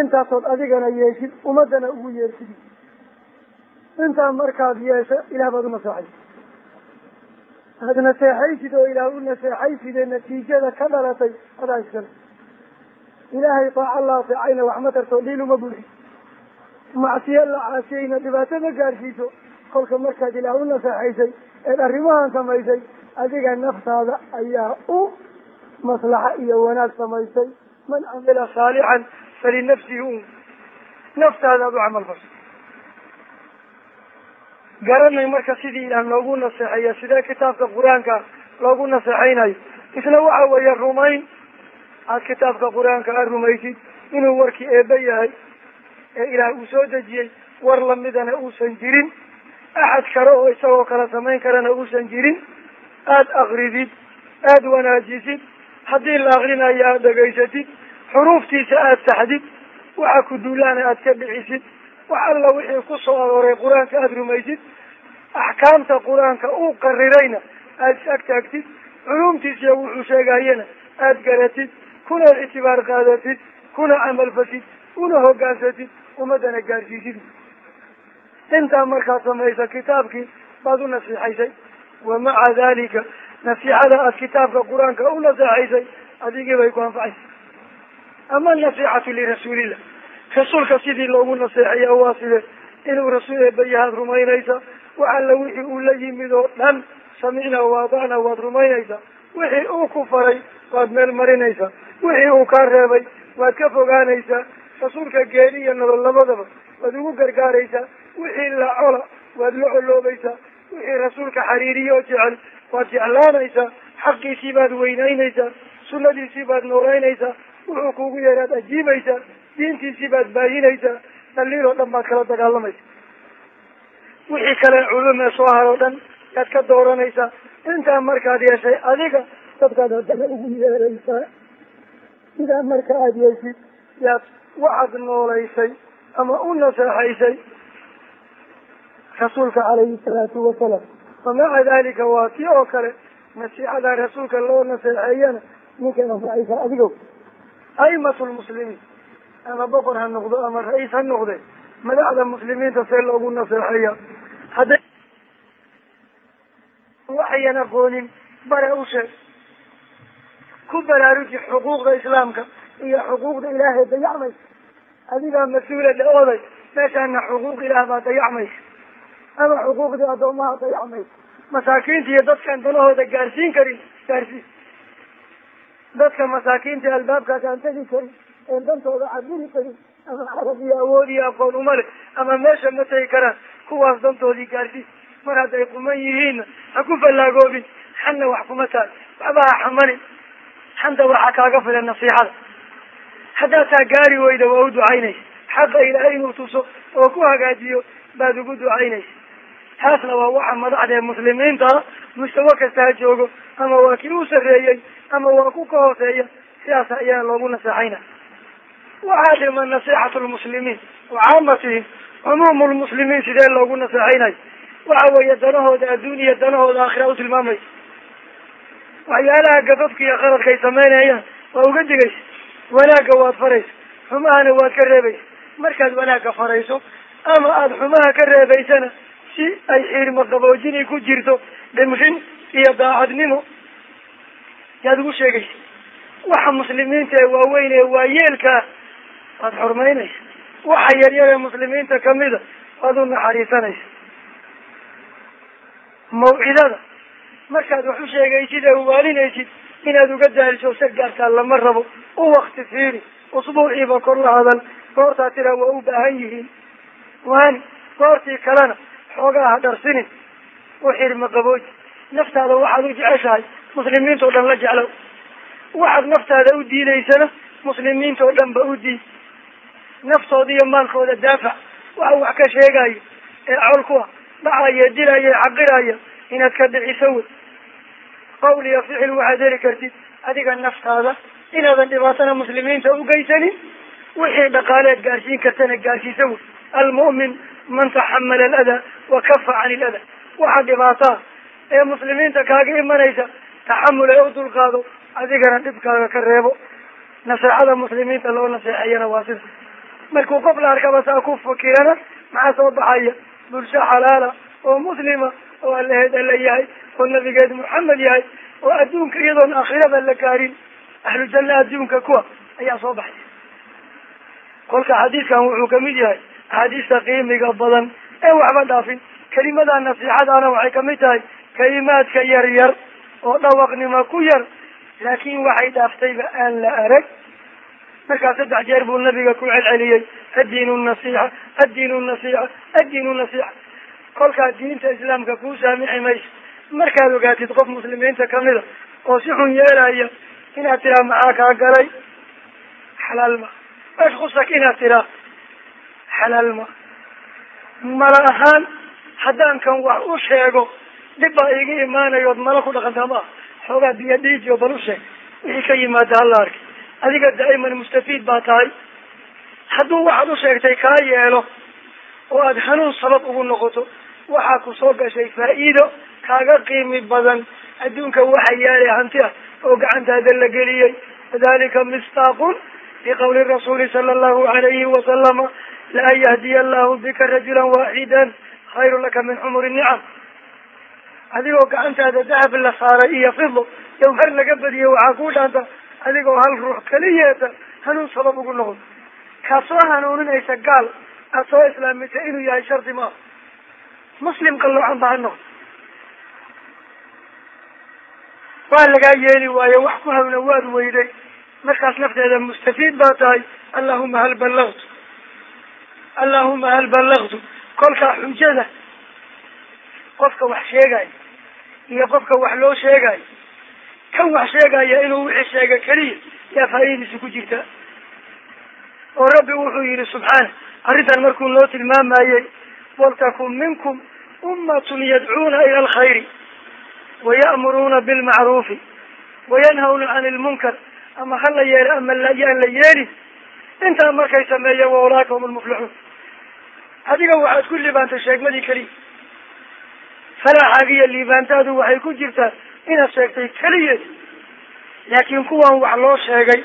intaasood adigana yeeshid ummadana ugu yeersid intaa markaad yeesho ilaah baad u naseexaysa aad naseexaysid oo ilaah u naseexaysid ee natiijada ka dhalatay adaa iskale ilaahay daaca la ateecayna wax ma tarto dhiil uma buuxi. Macsiyo la caasiyeyna dhibaato ma gaadhsiiso kolka markaad ilaah u naseexaysay eed arrimahan samaysay adiga naftaada ayaa u maslaxa iyo wanaag samaysay man camila saalixan falinafsihi un naftaada ad u camal fasho. Garanay marka sidii ilaah loogu naseexeeya sidee kitaabka qur'aanka loogu naseexaynayo isna waxa weeye rumayn. Aad kitaabka qur'aanka aad rumaysid inuu warkii eebe yahay ee ilaah uu soo dejiyey war lamidana uusan jirin. Axad kale oo isagoo kala samayn karana uusan jirin aada akridid aada wanaajisid haddii la akrinayo aada dhegaysatid xuruuftiisa aada saxdid waxa ku duulaana aada ka dhicisid wax alla wixii ku soo arooray qur'aanka aada rumaysid axkaamta qur'aanka uu qarirayna aada is agtaagtid culumtiisiya wuxuu sheegayana aada garatid kuna ictibaar qaadatid kuna camalfatid una hogaansatid ummadana gaarsiisid. Intaa markaad samaysa kitaabkii baad u nasiixaysay wa dalika nasiixada aad kitaabka qur'aanka u naseexaysay adigii bay ku anfacaysa ama anasiixatu lirasuulillah rasuulka sidii loogu naseexeeya waa side inuu rasuul eebayahaad rumaynaysa wax alla wixii uu la yimid oo dhan samicna waadacna waad rumaynaysaa wixii uu ku faray waad meel marinaysaa wixii uu kaa reebay waad ka fogaanaysaa rasuulka geeri iyo nolol labadaba waad ugu gargaaraysaa wixii la cola waad la coloobaysaa wixii rasuulka xariiriye oo jecel waad jeclaanaysaa xaqiisii baad weynaynaysaa sunadiisii baad nooleynaysaa wuxuu kuugu yeeraad ajiibaysaa diintiisii baad baahinaysaa dhaliil oo dhan baad kala dagaalamaysa wixii kale culume soo har oo dhan yaad ka dooranaysaa intaa markaad yeeshay adiga dadkaad haddana ugu yeeraysaa sidaa marka aada yeeshid yaad waxaad noolaysay ama u naseexaysay rasuulka calayhi salaatu wasalaam wamaca dalika waa tii oo kale nasiixada rasuulka loo naseexeeyana ninkan anfacaysa adigo aimatu lmuslimiin ama boqor ha noqdo ama ra'iis ha noqde madaxda muslimiinta see loogu naseexeeya hadday waxayan aqoonin bare u sheeg ku baraaruji xuquuqda islaamka iyo xuquuqda ilaahay dayacmaysa. Adigaa mas'uula dhe oday meeshaana xuquuq ilaah baa dayacmaysa ama xuquuqdii addoomaha dayacmaysa masaakiinta iyo dadkaan danahooda gaarsiin karin gaarsiin dadka masaakiinta albaabkaas aan tegi karin. Een dantooda cabiri karin. Ama carab iyo awood iyo aqoon uma leh ama meesha ma tegi karaan kuwaas dantoodii gaarsiin mar hadday quman yihiinna ha ku fallaagoobin xanna wax kuma taal waxba ha xamanin xanta waxaa kaaga filan nasiixada haddaad taa gaari weyda waa u ducaynaysa xaqa ilaahay inuu tuso oo ku hagaajiyo baad ugu ducaynaysa taasna waa waxa madaxdee muslimiinta mustawo kasta ha joogo ama waa kii u sarreeyey ama waa ku ka hooseeya sidaas ayaa loogu naseexayna waxaa dhiman nasiixatu lmuslimiin wa caamatihim cumuumu lmuslimiin sidee loogu naseexaynayo waxa weeye danahooda adduun iyo danahooda aakhira u tilmaamaysa waxyaalaha gababka iyo qaradka ay samaynayaan waa uga digaysa wanaagga waad faraysa xumahana waad ka reebaysa markaad wanaagga farayso ama aada xumaha ka reebaysana si ay xiirma qaboojini ku jirto dhimrin iyo daacadnimo. Yaad ugu sheegaysa waxa muslimiinta ee waaweyn ee waayeelkaa waad xurmaynaysa waxa yaryar ee muslimiinta kamida waad u naxariisanaysa. Mawcidada markaad wax u sheegaysid ee uwaalinaysid inaad uga daaliso se gaartaa lama rabo u wakti fiiri usbuuciiba kor la hadal goortaa tiraa waa u baahan yihiin. Waani goortii kalena xoogaa ha dharsinin u xirma qabooji naftaada waxaad u jeceshahay muslimiinta o dhan la jeclow. Waxaad naftaada u diidaysana muslimiinta oo dhan ba u diid naftooda iyo maalkooda daafac waxa wax ka sheegayo ee col ku ah dhacaya dilaya xaqiraya inaad ka dhiciso wey. Qawl iyo ficil waxaad heli kartid adiga naftaada inaadan dhibaatana muslimiinta ugeysanin wixii dhaqaaleed gaarsiin kartana gaarsiisa wey. Almu'min man taxamala aladaa wa kafa can iladaa waxa dhibaataa ee muslimiinta kaaga imanaysa taxamul ee u dulqaado adigana dhibkaaga ka reebo. Naseexada muslimiinta loo naseexeeyana waa sida. Markuu qof la arkaba saa ku fakirana maxaa soo baxaya? Bulsho xalaala oo muslima oo allaheed alla yahay oo nabigeed maxamed yahay oo adduunka iyadoon aakhirada la gaarin ahlu janna adduunka kuwa ayaa soo baxay kolka xadiidkan wuxuu ka mid yahay axaadiista qiimiga badan. Ee waxba dhaafin. Kelimada nasiixadaana waxay ka mid tahay kalimaadka yar yar oo dhawaqnimo ku yar. Laakin waxay dhaaftayba aan la arag. Markaa saddex jeer buu nabiga ku celceliyey. Addiinu nasiixa addiinu nasiixa addiinu nasiixa. Kolkaa diinta islaamka kuu saamixi mayso. Markaad ogaatid qof muslimiinta kamida oo si xun yeelaya inaad tiraa maxaa kaa galay? Xalaal ma. Ashkusak inaad tiraa xalaal ma. Mala ahaan haddaan kan wax u sheego dhib baa iga imaanayood mala ku dhaqantaa ma. Xoogaa biyo dhiijiyo bal u sheeg. Wixii ka yimaada hala arkay adiga daa'iman mustafiid baa tahay. Hadduu waxaad u sheegtay kaa yeelo oo aada hanuun sabab ugu noqoto waxaa ku soo gashay faa'iido kaaga qiimi badan adduunka waxa yaalay hanti ah oo gacantaada la geliyey. Wadalika mistaaqun fi rasuuli sala allahu alayhi wasalama laan yahdiya allahu bika rajulan waaxidan khayru laka min xumuri nicam adigoo gacantaada dahab la saaray iyo fidlo jawhar laga badiyey waxaa kuu dhaanta adigoo hal ruux kaliyeeta hanuun sabab ugu noqdo kaad soo hanuuninaysa gaal aad soo islaamisa inuu yahay shardi maaha muslim qalloocan ba ha noqdo waa lagaa yeeli waayo wax ku hawna waad weyday markaas nafteeda mustafiid baa tahay allahuma hal ballagtu allahuma hal ballagtu kolkaa xujada qofka wax sheegayo iyo qofka wax loo sheegayo kan wax sheegaya inuu wixii sheega keliya yaa faa'iidadiisa ku jirta. Oo rabbi wuxuu yihi subxaana arrintan markuu noo tilmaamayey waltakun minkum ummatun yadcuuna ila alkhayri waya'muruuna bilmacruufi wayanhawna can ilmunkar ama ha la yeelo ama yaan la yeelin intaa markay sameeyeen wa ulaaka hum lmuflixuun adiga waxaad ku liibaantay sheegmadii keliya falaaxaaga iyo liibaantaadu waxay ku jirtaa inaad sheegtay keliyeed laakiin kuwan wax loo sheegay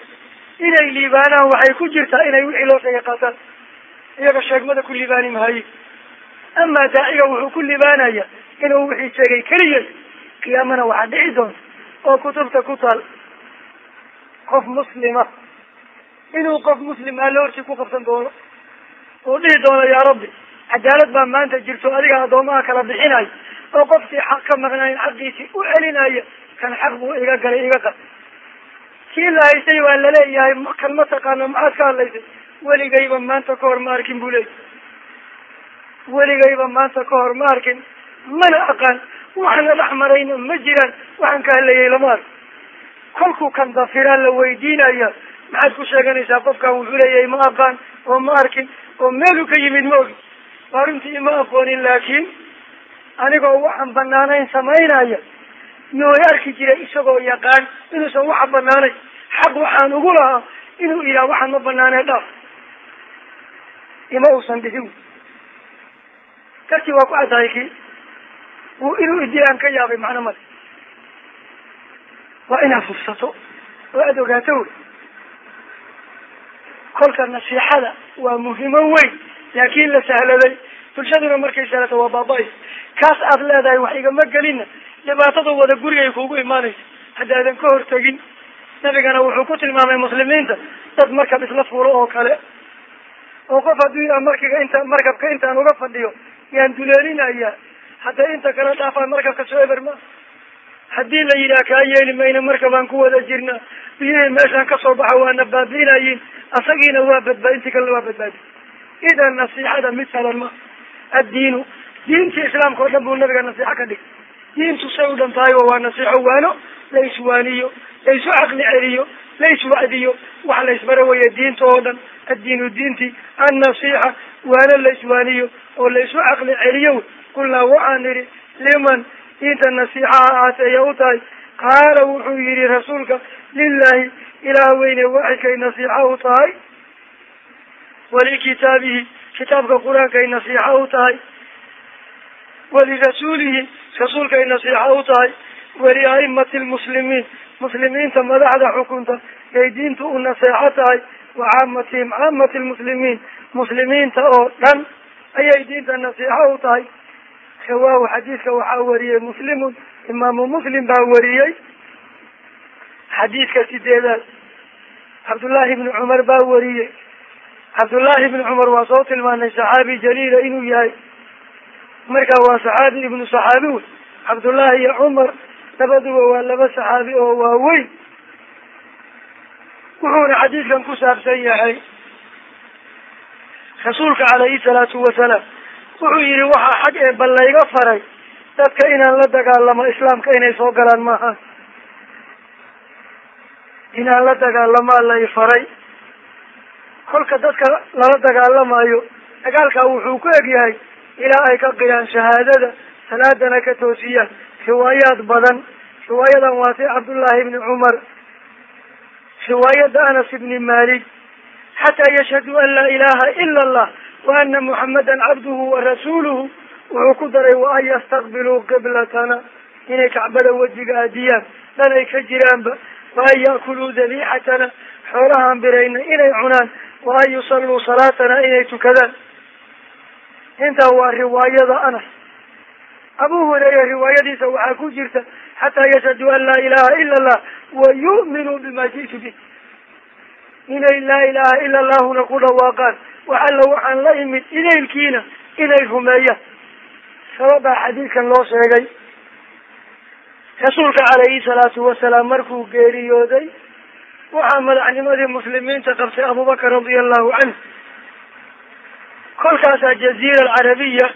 inay liibaanaan waxay ku jirtaa inay wixii loo sheegay qaataan. Iyaga sheegmada ku liibaani mahaye amaa daaciga wuxuu ku liibaanaya inuu wixii sheegay keliya qiyaamana waxaa dhici doonta oo kutubta ku taal qof muslima. Inuu qof muslim alle hortii ku qabsan doono uu dhihi doono yaa rabbi cadaalad baa maanta jirto adiga addoomaha kala bixinayo oo qofkii xaq ka maqnayn xaqiisii u celinaya kan xaq buu iga galay iga qal kii la haysay waa la leeyahay kan ma taqaano maxaad ka hadlaysay? Weligayba maanta ka hor ma arkin buu leeyay weligayba maanta ka hor ma arkin. Mana aqaan waxna dhex marayna ma jiraan waxaan ka hadlayay lama arko. Kolkuu kan dafiraa la weydiinaya maxaad ku sheeganaysaa qofkan wuxuu leeyahay ma aqaan oo ma arkin oo meeluu ka yimid ma ogi. Waa runtii ma aqoonin laakiin anigoo waxaan banaanayn samaynaya yooy arki jiray isagoo yaqaan inuusan waxa banaanayn xaq waxaan ugu lahaa inuu ihaa waxaan ma banaaneen dhaaf. Ima uusan dhihin dartii waa ku caddahay kii. Uu inuu idilaan ka yaabay macno male. Waa inaad hubsato oo aada ogaato wey kolka nasiixada waa muhimo weyn laakiin la sahladay. Bulshaduna markay sahlato waa baaba-ay kaas aad leedahay wax igama gelina dhibaatada wada gurigay kuugu imaanaysa. Haddaadan ka hortegin nabigana wuxuu ku tilmaamay muslimiinta dad markab isla fuulo oo kale. Oo qof hadduu yidhaha markiga inta markabka intaan uga fadhiyo yaan duleelinaya hadday inta kala dhaafaan markabka soo eber ma haddii la yidhaha kaa yeeli mayna markabaan ku wada jirna. Biyihii meeshaan ka soo baxa waana baabi'inayin asagiina waa badbaadi inti kalena waa badbaadi idan nasiixada mid salan ma addiinu. Diintii islaamka oo dhan buu nabiga nasiixo ka dhigay. Diintu say u dhan tahay waa nasiixo waano la iswaaniyo la isu caqli celiyo la iswacdiyo wax la isbaro waya diinta oo dhan. Addiinu diintii annasiixa waano la iswaaniyo oo la isu caqli celiyo. Qulnaa waxaan nidhi liman diinta nasiixaha aaseeya u tahay. Qaala wuxuu yihi rasuulka lilahi ilaah weyne waxidkay nasiixa u tahay? Walikitaabihi kitaabka qur'aankay nasiixa u tahay. Walirasuulihi rasuulkay nasiixa u tahay. Waliaimati lmuslimiin muslimiinta madaxda xukunta yay diintu u naseexo tahay. Wa caamatihim caamati lmuslimiin muslimiinta oo dhan ayay diinta nasiixo u tahay rawaahu xadiidka waxaa wariyey muslimun imaamu muslim baa wariyey. Xadiidka sideedaad cabdullaahi ibni cumar baa wariyey. Cabdullaahi ibni cumar waa soo tilmaanay saxaabi jaliila inuu yahay. Markaa waa saxaabi ibnu saxaabi wey cabdullaahi iyo cumar labaduba waa laba saxaabi oo waaweyn. Wuxuuna xadiidkan ku saabsan yahay rasuulka calayhi salaatu wasalaam wuxuu yihi waxaa xag ee bal layga faray. Dadka inaan la dagaalamo islaamka inay soo galaan maaha. Inaan la dagaalamaa lay faray. Kolka dadka lala dagaalamayo dagaalkaa wuxuu ku egyahay ilaa ay ka qiraan shahaadada salaadana ka toosiyaan riwaayaad badan. Riwaayadan waa si cabdullaahi ibni cumar riwaayada anas ibni malik xataa yashhadu an laa ilaha ila allah wa ana muxamadan cabduhu wa rasuuluhu wuxuu ku daray wa an yastaqbiluu qiblatana inay kacbada wejiga aadiyaan dhan ay ka jiraanba wa an ya'kuluu dabiixatana xoolahaan birayna inay cunaan wa an yusalluu salaatana inay tukadaan. Intaa waa riwaayada anas. Abu hureyre riwaayadiisa waxaa ku jirta xataa yashhadu an laa ilaha ila allah wa yu'minuu bima ji'tu bih inay laa ilaha ila allahuna ku dhawaaqaan wax alla waxaan la imid idaylkiina inay rumeeyaan. Sababaa xadiidkan loo sheegay rasuulka calayhi salaatu wasalaam markuu geeriyooday waxaa madaxnimadii muslimiinta qabtay abubakar radia allahu canhu. Kolkaasaa jaziira alcarabiya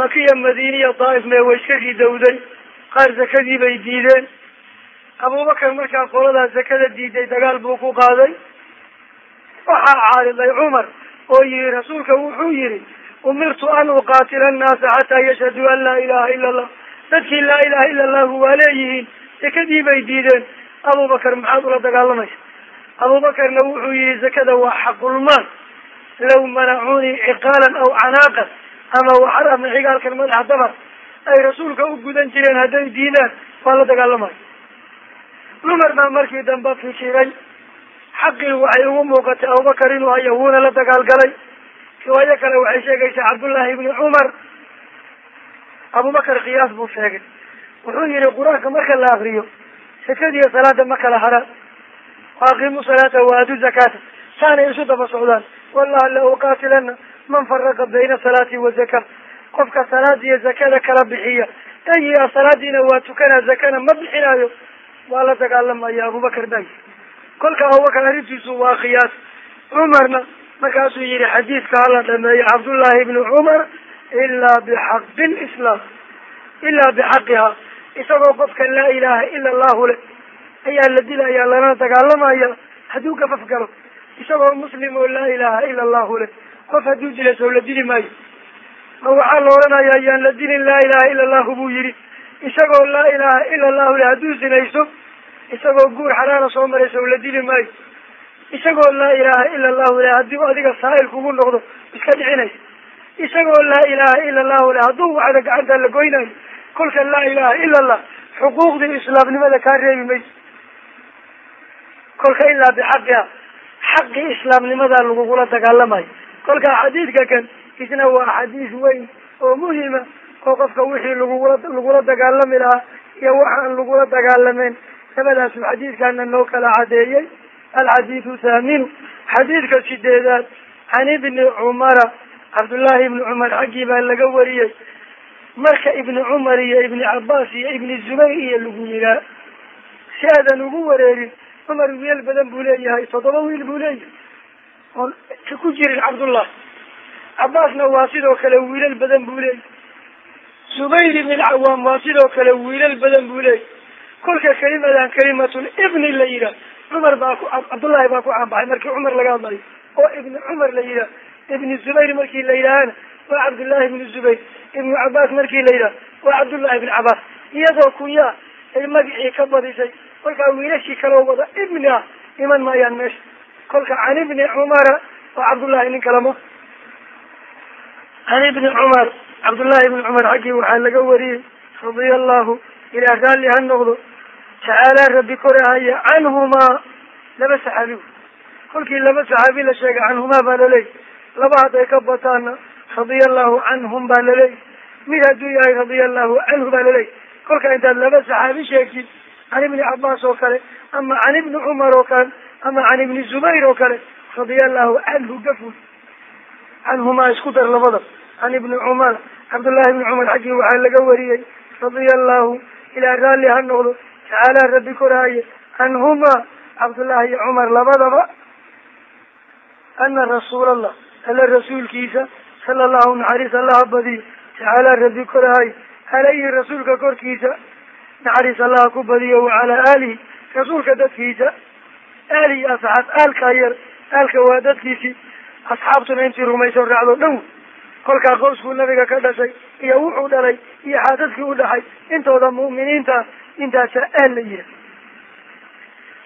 makiya madiiniya daa'if mee way iska ridowday qaar zakadii bay diideen. Abubakar markaa qoladaa zakada diiday dagaal buu ku qaaday. Waxaa caariday cumar oo yihi rasuulka wuxuu yihi umirtu an uqaatila annaasa xataa yashhaduu an laa ilaha ila allah dadkii laa ilaha ila allahu waa leeyihiin zakadii bay diideen. Abubakar maxaad ula dagaalamaysa abubakarna wuxuu yihi zakada waa xaqulmaal law manacuunii ciqaalan aw canaaqan ama waxar ama xigaalkan madaxa dabar ay rasuulka u gudan jireen hadday diidaan waa la dagaalamayo cumar baa markii dambe fikiray xaqii waxay ugu muuqatay abubakar inuu hayo wuuna la dagaalgalay. Riwaayo kale waxay sheegaysaa cabdullaahi ibni cumar. Abubakar qiyaas buu sheegay. Wuxuu yihi qur'aanka marka la akriyo sakadiiyo salaada ma kala haraan waaqimu salaata waadu zakaata saanay isu daba socdaan. Wallahi la uqaatilana man faraqa bayna salaati wa zaka. Qofka salaada iyo zakada kala bixiya. Dayiya salaadiina waa tukanaa zakana ma bixinayo waa la dagaalamaya abubakar bay kolka abubakar arrintiisu waa khiyaas cumarna markaasuu yihi xadiidka hala dhameeyo cabdullaahi ibni cumar ilaa bixaqi lislaam ilaa bixaqiha. Isagoo qofka laa ilaaha ila allahu le ayaa la dilaya lana dagaalamaya hadduu gafaf galo. Isagoo muslim oo laa ilaha ila allahu le qof hadduu dila sow la dili maayo. Ma waxaa la odhanaya yaan la dilin laa ilaha ila allahu buu yihi isagoo laa ilaha ila allahu le hadduu sinayso isagoo guur xaraana soo maray sow la dili maayo. Isagoo laa ilaha ila allahu le haddii adiga saa'il kugu noqdo iska dhicinaysa isagoo laa ilaha ila allahu le hadduu wacda gacanta la goynayo kolka laa ilaha ila allah xuquuqdii islaamnimada kaa reebi mayso. Kolka ilaa bixaqiha xaqii islaamnimadaa lagugula dagaalamayo kolka xadiidka kan isna waa xadiis weyn oo muhima oo qofka wixii lagugula lagula dagaalami lahaa iyo waxaan lagula dagaalameyn labadaasu xadiidkana noo kala cadeeyey alxadiidu thaaminu xadiidka sideedaad can ibni cumara cabdullaahi ibni cumar xaggii baa laga wariyey. Marka ibni cumar iyo ibni cabaas iyo ibni zubayr iyo lagu yihaa si aadan ugu wareerin cumar wiil badan buu leeyahay toddoba wiil buu leeyahay. Oon ku jirin cabdullah. Cabaasna waa sidoo kale wiilal badan buu leeyahay. Zubayr ibn alcawaam waa sidoo kale wiilal badan buu leeyahay kolka kelimadan kelimatul ibni la yidhaah cumar baa ku cabdullahi baa ku caanbaxay markii cumar laga hadlayo oo ibni cumar la yidhaah ibni zubayr markii la yidhaahana waa cabdullahi ibni zubayr ibnu cabaas markii la yidhaah waa cabdullahi ibni cabaas iyadoo kunyaa ay magacii ka badisay kolkaa wiilashii kaloo wada ibni ah iman maayaan meesha. Kolka can ibni cumara waa cabdullahi nin kalema can ibni cumar cabdullahi ibni cumar xaggii waxaa laga wariyey radia allahu ilaa raalli ha noqdo tacaalaa rabbi korahaya canhumaa laba saxaabi kolkii laba saxaabi la sheegay canhumaa baa laleeyahy laba hadday ka bataana radia allahu canhum baa laleeyahy mid hadduu yahay radia allahu canhu baa laleeyahy kolka intaad laba saxaabi sheegtid can ibni cabaas oo kale ama can ibni cumar oo kale ama can ibni zubayr oo kale radia allahu canhu gaful canhumaa isku dar labada. Can ibni cumar cabdullahi ibni cumar xaggii waxaa laga wariyey radia allahu ilaa raalli ha noqdo tacaalaa rabbi koraaye canhumaa cabdullahi iyo cumar labadaba ana rasuul allah alla rasuulkiisa sala allahu naxariis allaha badiyo tacaalaa rabbi koraaye alayhi rasuulka korkiisa naxariis allaha ku badiyo wacalaa aalihi rasuulka dadkiisa aalihi asxaab aalkaa yar aalka waa dadkiisii asxaabtuna intii rumayso raacdo dhow kolkaa qoyskuu nabiga ka dhashay iyo wuxuu dhalay iyo xaasaskii u dhaxay intooda mu'miniinta intaasaa aal la yiha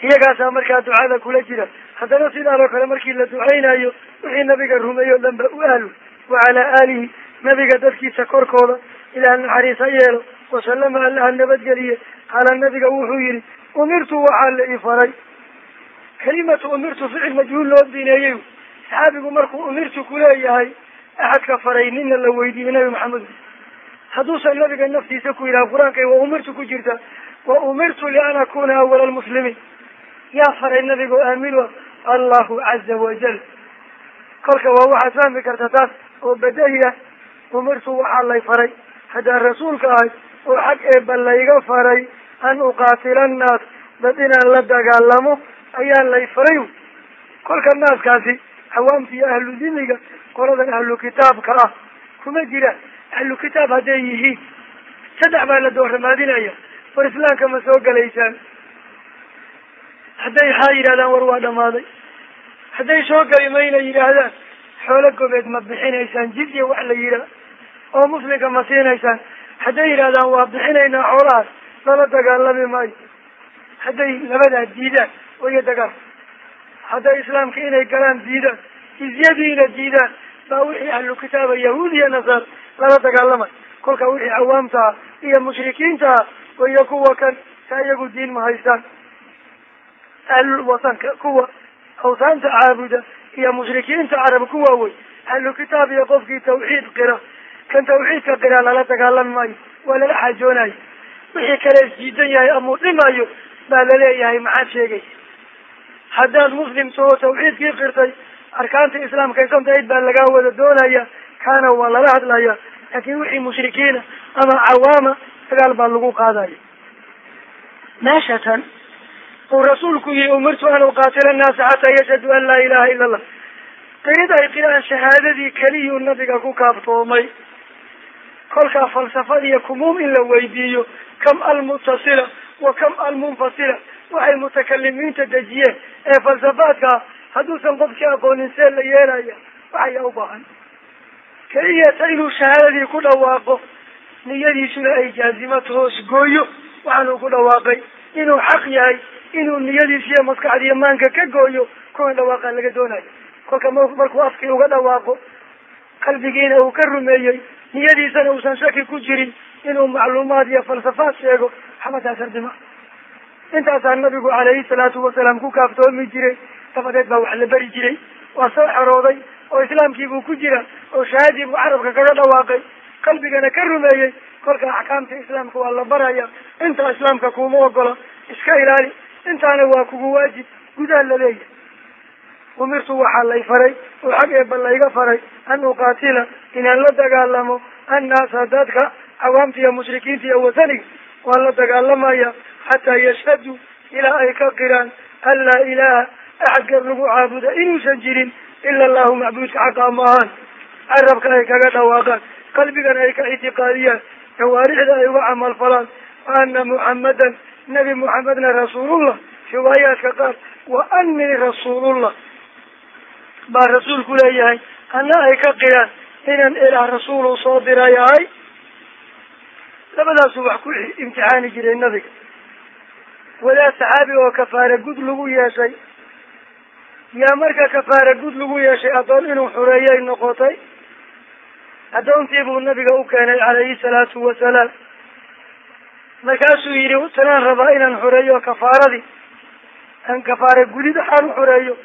iyagaasaa markaa ducada kula jira. Haddana sidaanoo kale markii la ducaynayo wixii nabiga rumeeyo o u aalo wacalaa aalihi nabiga dadkiisa korkooda. Ilaah naxariis ha yeelo. Wasalama allaha nabadgeliye. Qaala nabiga wuxuu yihi umirtu waxaa la i faray. Kelimatu umirtu ficil majhuul loo bineeyey saxaabigu markuu umirtu kuleeyahay axadka faray nina la weydiiyey nabi maxamed hadduusan nabiga naftiisa ku yidhaha qur'aankay wa umirtu ku jirta. Wa umirtu lian akuna awala lmuslimiin yaa faray nabigo aaminu allahu caza wajal kolka waa waxaad fahmi karta taas oo badahiya umirtu waxaa lay faray. Haddaan rasuulka ahay oo xag eeba layga faray an uqaatila annaas. Dad inaan la dagaalamo ayaa lay faray kolka naaskaasi hawaamtiiyo ahlu dimiga qoladan ahlu kitaabka ah kuma jira ahlu kitaab hadday yihiin saddex baa la dooramaadinaya war islaamka ma soo galaysaan. Hadday haa yidhahdaan war waa dhamaaday hadday soo gali mayna yidhaahdaan xoolo gobeed ma bixinaysaan. Jizya wax la yidhaah oo muslimka ma siinaysaan. Hadday yidhahdaan waa bixinaynaa xoolahaas. Lala dagaalami maayo. Hadday labadaa diidaan waya dagaal. Hadday islaamka inay galaan diidaan jizyadiina diidaan baa wixii ahlu kitaaba yahuud iyo nasaar lala dagaalamay. Kolka wixii cawaamta ah iyo mushrikiinta ah waya kuwa kan sa iyagu diin ma haystaan. Ahlul kuwa awsaanta caabuda iyo mushrikiinta carab kuwa wey ahlu iyo qofkii tawxiid qira. Kan tawxiidka qira lala dagaalami maayo waa lala xaajoonayo wixii kale isdiidan yahay amuu dhimayo baa la leeyahay maxaad sheegaysa haddaad muslim taho tawxiidkii qirtay arkaanta islaamka ay santahayd baa lagaa wada doonaya kaana waa lala hadlaya laakin wixii mushrikiina ama cawaama dagaal baa lagu qaadaya. Meesha tan uu rasuulku yihi umirtu an uqaatila annaasa xataa yashhadu an laa ilaha ila allah qirid ay qiraan shahaadadii keliyuu nabiga ku kaaftoomay. Kolkaa falsafadiiyo kumuum in la weydiiyo kam almutasila wa kam almunfasila waxay mutakalimiinta dejiyeen ee falsafaadkaa hadduusan qofkii aqoonin see la yeelaya waxaya u baahan keliyata inuu shahaadadii ku dhawaaqo niyadiisuna ay jaazimato hoos gooyo. Waxaanuu ku dhawaaqay inuu xaq yahay inuu niyadiisa iyo maskaxdiiyo maanka ka gooyo kuwan dhawaaqaa laga doonayo. Kolka markuu afkii uga dhawaaqo qalbigiina uu ka rumeeyey niyadiisana uusan shaki ku jirin inuu macluumaad iyo falsafaad sheego. Xamataa shardima intaasaa nabigu calayhi salaatu wasalaam ku kaaftoomi jiray dabadeed baa wax la beri jiray. Waa soo xerooday oo islaamkiibuu ku jira oo shahaadii buu carabka kaga dhawaaqay qalbigana ka rumeeyey kolka axkaamta islaamka waa la baraya. Intaa islaamka kuuma ogola iska ilaali. Intaana waa kugu waajib gudaha la leeyahay umirtu waxaa lay faray oo xag eeba layga faray an uqaatila inaan la dagaalamo annaasa dadka cawaamta iyo mushrikiinta iyo wasaniga waan la dagaalamaya xataa yashhaduu ilaa ay ka qiraan an laa ilaaha gar lagu caabuda inuusan jirin ila allahu macbuudka xaqaa ma ahaan carabka ay kaga dhawaaqaan qalbigana ay ka ictiqaadiyaan jawaarixda ay uga camal falaan ana muxammadan nabi muxamedna rasuulullah riwaayaadka qaar wa anii rasuulullah baa rasuulku leeyahay ana ay ka qiraan inaan ilaah rasuulu soo dirayahay labadaasu wax ku imtixaani jiray nabiga wadaad saxaabi oo kafaara gud lagu yeeshay yaa marka kafaara gud lagu yeeshay addoon inuu xureeyay noqotay addoontii buu nabiga u keenay calayhi salaatu wasalaam. Markaasuu yidhi tanaan rabaa inaan xureeyo kafaaradii aan kafaara gudid waxaan u xureeyo.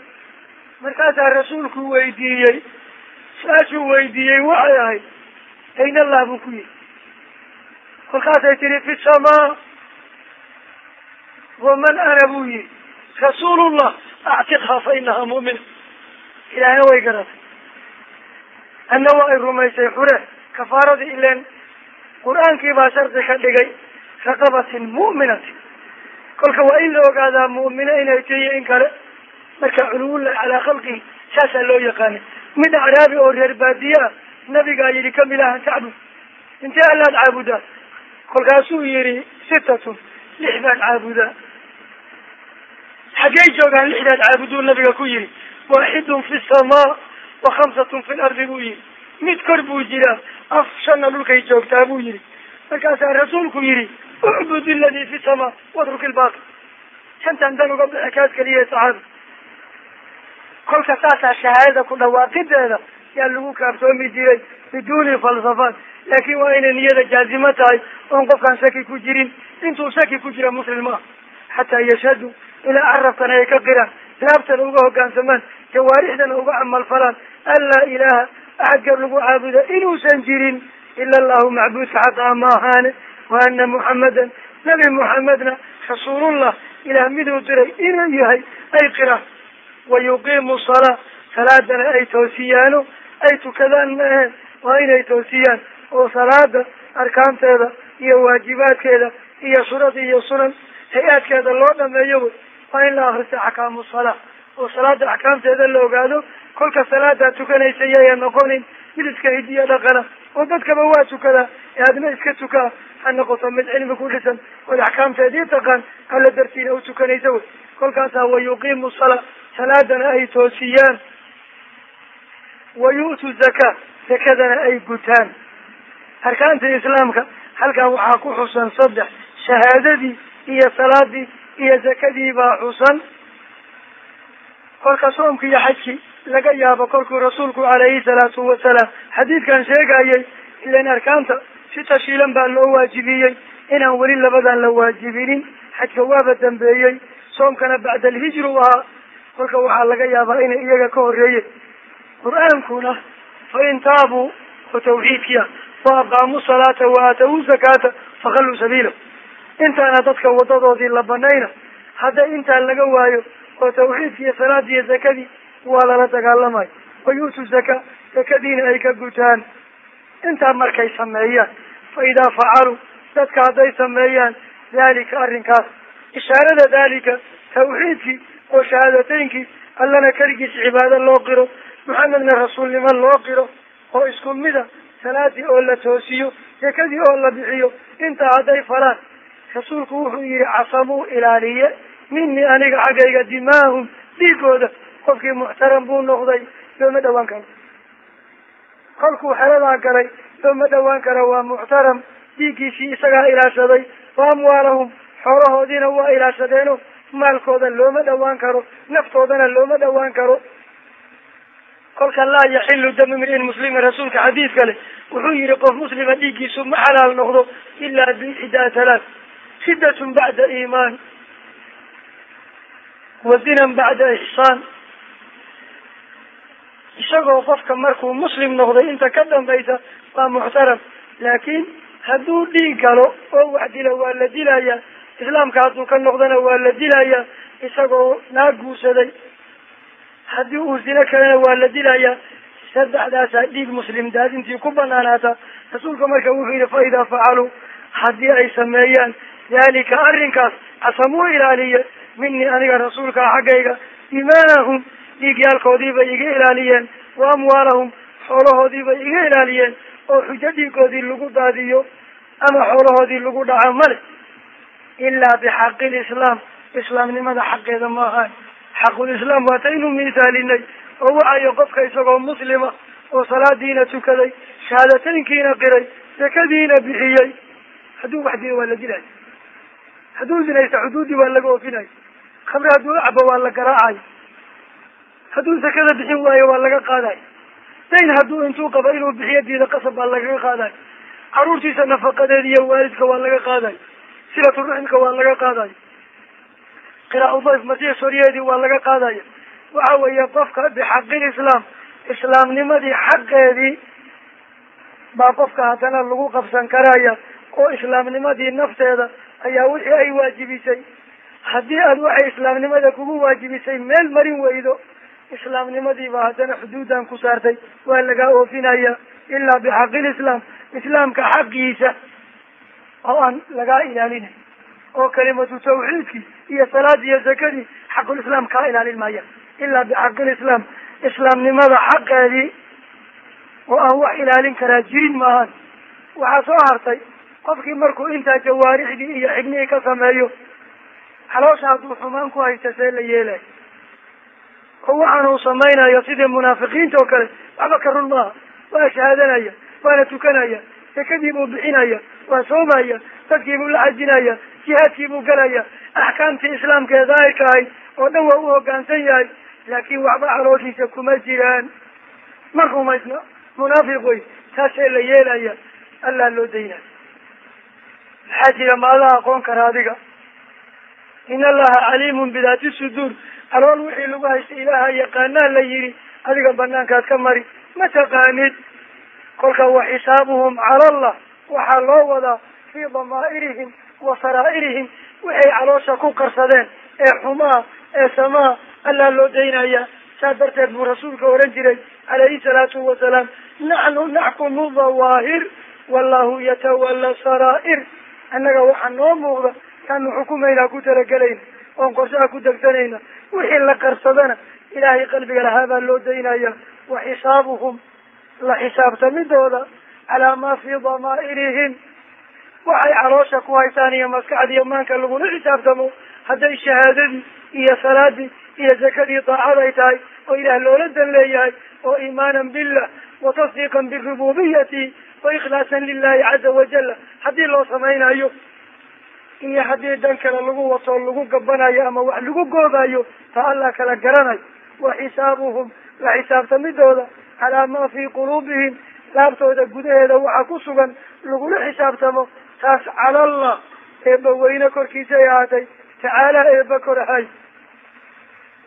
Markaasaa rasuulku weydiiyey su'aashuu weydiiyey waxay ahayd ayn allah buu ku yihi kolkaasay tihi fi samaa waman ana buu yihi rasuulullah actiqha fa inahaa mu'mina ilaahna way garatay. Anna waa ay rumaysay xure kafaaradii ileen. Qur'aankii baa shardi ka dhigay raqabatin mu'minatin kolka waa in la ogaadaa mu'mino inay tihiyo in kale marka culuwullahi calaa khalqihi saasaa loo yaqaanay. Mid acraabi oo reer baadiye nabigaa yidhi kam ilaahan tacbud intee allaad caabudaa? Kolkaasuu yihi sitatun lix baan caabudaa xaggey joogaan lixdaad caabuduu nabiga ku yihi waaxidun fi samaa wa khamsatun fi lardi buu yihi mid kor buu jiraa af shanna dhulkay joogtaa buu yihi markaasaa rasuulku yihi ucbud iladii fi samaa watruk ilbaaqi shantan dan uga bixi kaas keliya saxaabi kolka saasaa shahaadada ku dhawaaqideeda yaa lagu kaaftoomi jiray biduuni falsafaat laakin waa inay niyada jaazimo tahay oon qofkaan shaki ku jirin intuu shaki ku jira muslim maaha xataa yashhadu ilaa carabkana ay ka qiraan. Laabtana uga hogaansamaan jawaarixdana uga camal falaan. An laa ilaaha axad gar lagu caabuda inuusan jirin. Ila allahu macbuudka xaqaa ma ahaane. Wa ana muxammadan nabi muxamedna rasuulullah ilaah miduu diray inuu yahay ay qiraan. Wa yuqiimu salaa salaadana ay toosiyaano. Ay tukadaan ma aheen waa inay toosiyaan. Oo salaada arkaanteeda iyo waajibaadkeeda iyo shurada iyo sunan hay'aadkeeda loo dhameeyo wey waa in la akrista axkaamu salaa oo salaada axkaamteeda la ogaado kolka salaadaa tukanaysa yaya noqonin mid iska hidiya dhaqana oo dadkaba waa tukadaa ee adna iska tukaa ha noqoto mid cilmi ku dhisan ood axkaamteedii taqaan alla dartiina u tukanaysa wey kolkaasaa wa yuqiimu salaa salaadana ay toosiyaan wa yu'tu zakaa zakadana ay gutaan arkaanta islaamka halkan waxaa ku xusan saddex shahaadadii iyo salaadii iyo zakadii baa xusan. Kolka soomki iyo xajki laga yaabo kolkuu rasuulku calayhi salaatu wasalaam xadiidkan sheegayay ilan arkaanta si tashiilan baa loo waajibiyey inaan weli labadan la waajibinin. Xajka waaba dambeeyey soomkana bacda alhijri ahaa. Kolka waxaa laga yaabaa inay iyaga ka horreeyeen qur'aankuna fa in taabuu oo tawxiidkiia wa aqaamuu salaata wa aatawu zakaata fakhalluu sabiila intaana dadka wadadoodii la banayna hadday intaa laga waayo oo tawxiidki iyo salaadii iyo zakadii waa lala dagaalamayo wa yu'tu zaka zakadiina ay ka gutaan. Intaa markay sameeyaan fa idaa facaluu dadka hadday sameeyaan dalika arrinkaas. Ishaarada dalika tawxiidkii oo shahaadateynkii allana keligiis cibaado loo qiro maxamedna rasuulnimo loo qiro oo isku mida salaadii oo la toosiyo zakadii oo la bixiyo intaa hadday falaan rasuulku wuxuu yihi casamuu ilaaliye minii aniga xaggayga dimaahum dhiigooda qofkii muxtaram buu noqday looma dhawaan karo. Kolkuu xeladaa galay looma dhawaan karo waa muxtaram dhiiggiisii isagaa ilaashaday wa xoolahoodiina waa ilaashadeeno maalkooda looma dhawaan karo naftoodana looma dhawaan karo. Kolka laa yaxilu damu mriin muslima rasuulka xadiid kale wuxuu yihi qof muslima dhiiggiisu ma xalaal noqdo ilaa biixdaa talaat sidatun bacda iimaan wa zinan bacda ixsaan isagoo qofka markuu muslim noqday inta ka dambaysa waa muxtaram laakiin hadduu dhiig galo oo wax dilo waa la dilaya islaamka hadduu ka noqdana waa la dilaya isagoo naag guursaday haddii uu zino kalena waa la dilaya saddexdaasaa dhiig muslim daadintii ku banaanaata rasuulka marka wuxuu yihi fa idaa facaluu haddii ay sameeyaan dalika arrinkaas casamuu ilaaliye. Minii aniga rasuulkaa xaggayga. Imaanahum dhiigyaalkoodii bay iga ilaaliyeen. Wa amwaalahum xoolahoodii bay iga ilaaliyeen. Oo xujo dhiigoodii lagu daadiyo ama xoolahoodii lagu dhaca male ilaa bixaqi lislaam islaamnimada xaqeeda ma ahaan xaqulislaam waa taynu misaalinay oo wacayo qofka isagoo muslima oo salaadiina tukaday shahaadateynkiina qiray zakadiina bixiyey. Hadduu wax dilo waa la dilay hadduu zinaysta xuduuddii waa laga oofinayo khamre hadduu acbo waa la garaacayo hadduu zakada bixin waayo waa laga qaadayo dayn hadduu intuu qabo inuu bixiyo diida qasab baa lagaga qaadayo caruurtiisa nafaqadeed iyo waalidka waa laga qaadayo silaturaximka waa laga qaadayo qiraau dayf masiix soryeedii waa laga qaadaya waxa weeye qofka bixaqil islaam islaamnimadii xaqeedii baa qofka haddana lagu qabsan karaya oo islaamnimadii nafteeda ayaa wixii ay waajibisay. Haddii aad waxay islaamnimada kugu waajibisay meel marin weydo islaamnimadiiba haddana xuduudan ku saartay. Waa lagaa oofinaya ilaa bixaqil islaam islaamka xaqiisa oo aan lagaa ilaalinay oo kalimatu tawxiidkii iyo salaadii iyo zakadii xaqulislaam kaa ilaalin maaya. Ilaa bixaqiilislaam islaamnimada xaqeedii oo aan wax ilaalin karaa jirin maahan. Waxaa soo hartay qofkii markuu intaa jawaarixdii iyo xibnihii ka sameeyo xaloosha hadduu xumaan ku haysta see la yeelayo oo waxaan uu samaynayo sidii munaafiqiinta oo kale waxba ka run maaha. Waa shahaadanaya waana tukanaya sakadii buu bixinaya waa soomaya dadkii buu la xajinaya jihaadkii buu galaya axkaamtii islaamka ee daahirka ahayd oo dhan waa u hoggaansan yahay laakiin waxba calooshiisa kuma jiraan. Ma rumaysna munaafiq wey taasee la yeelaya. Allaa loo daynaya maxaa jira maadaa aqoon kara adiga. In allaha caliimun bidaati suduur calool wixii lagu haysta ilaaha yaqaanaa la yihi adiga banaankaad ka mari. Ma taqaanid? Kolka wa xisaabuhum cala allah. Waxaa loo wadaa fii damaa'irihim wa saraa'irihim waxay caloosha ku qarsadeen ee xumaa ee samaa allaa loo daynaya. Saas darteed buu rasuulka oran jiray calayhi salaatu wasalaam naxnu naxkumu dawaahir wallahu yatawalla saraa'ir annaga waxaa noo muuqda yaanu xukumaynaa ku talagelayna oon qorshaha ku degsanayna. Wixii la qarsadana ilaahay qalbiga lahaa baa loo daynaya. Wa xisaabuhum la xisaabtamidooda calaa maa fii damaa'irihim. Waxay caloosha ku haystaan iyo maskaxda iyo maanka lagula xisaabtamo. Hadday shahaadadii iyo salaadii iyo zakadii daacad ay tahay oo ilaah loola dan leeyahay oo iimaanan billah wa tasdiiqan birububiyati wa ikhlaasan lilahi caza wajala haddii loo samaynayo iyo haddii dan kale lagu wato lagu gabanayo ama wax lagu goobayo ta allah kala garanayo wa xisaabuhum la xisaabtamidooda calaa maa fii quluubihim laabtooda gudaheeda waxa ku sugan lagula xisaabtamo taas calallah eebaweyne korkiisa ay ahaatay tacaala eeba korahay.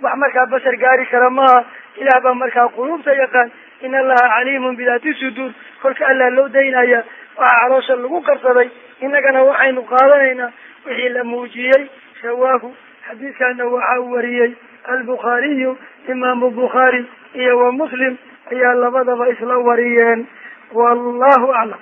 Wax markaa bashar gaari kara maaha ilaah baa markaa quluubta yaqaan in allaha caliimun bidaati suduur kolka allaa loo daynaya waxaa caloosha lagu qarsaday innagana waxaynu qaadanaynaa wixii la muujiyey rawaahu xadiidkana waxaa wariyey albukhaariyu imaamu bukhaari iyo wa muslim ayaa labadaba isla wariyeen. Wallahu aclam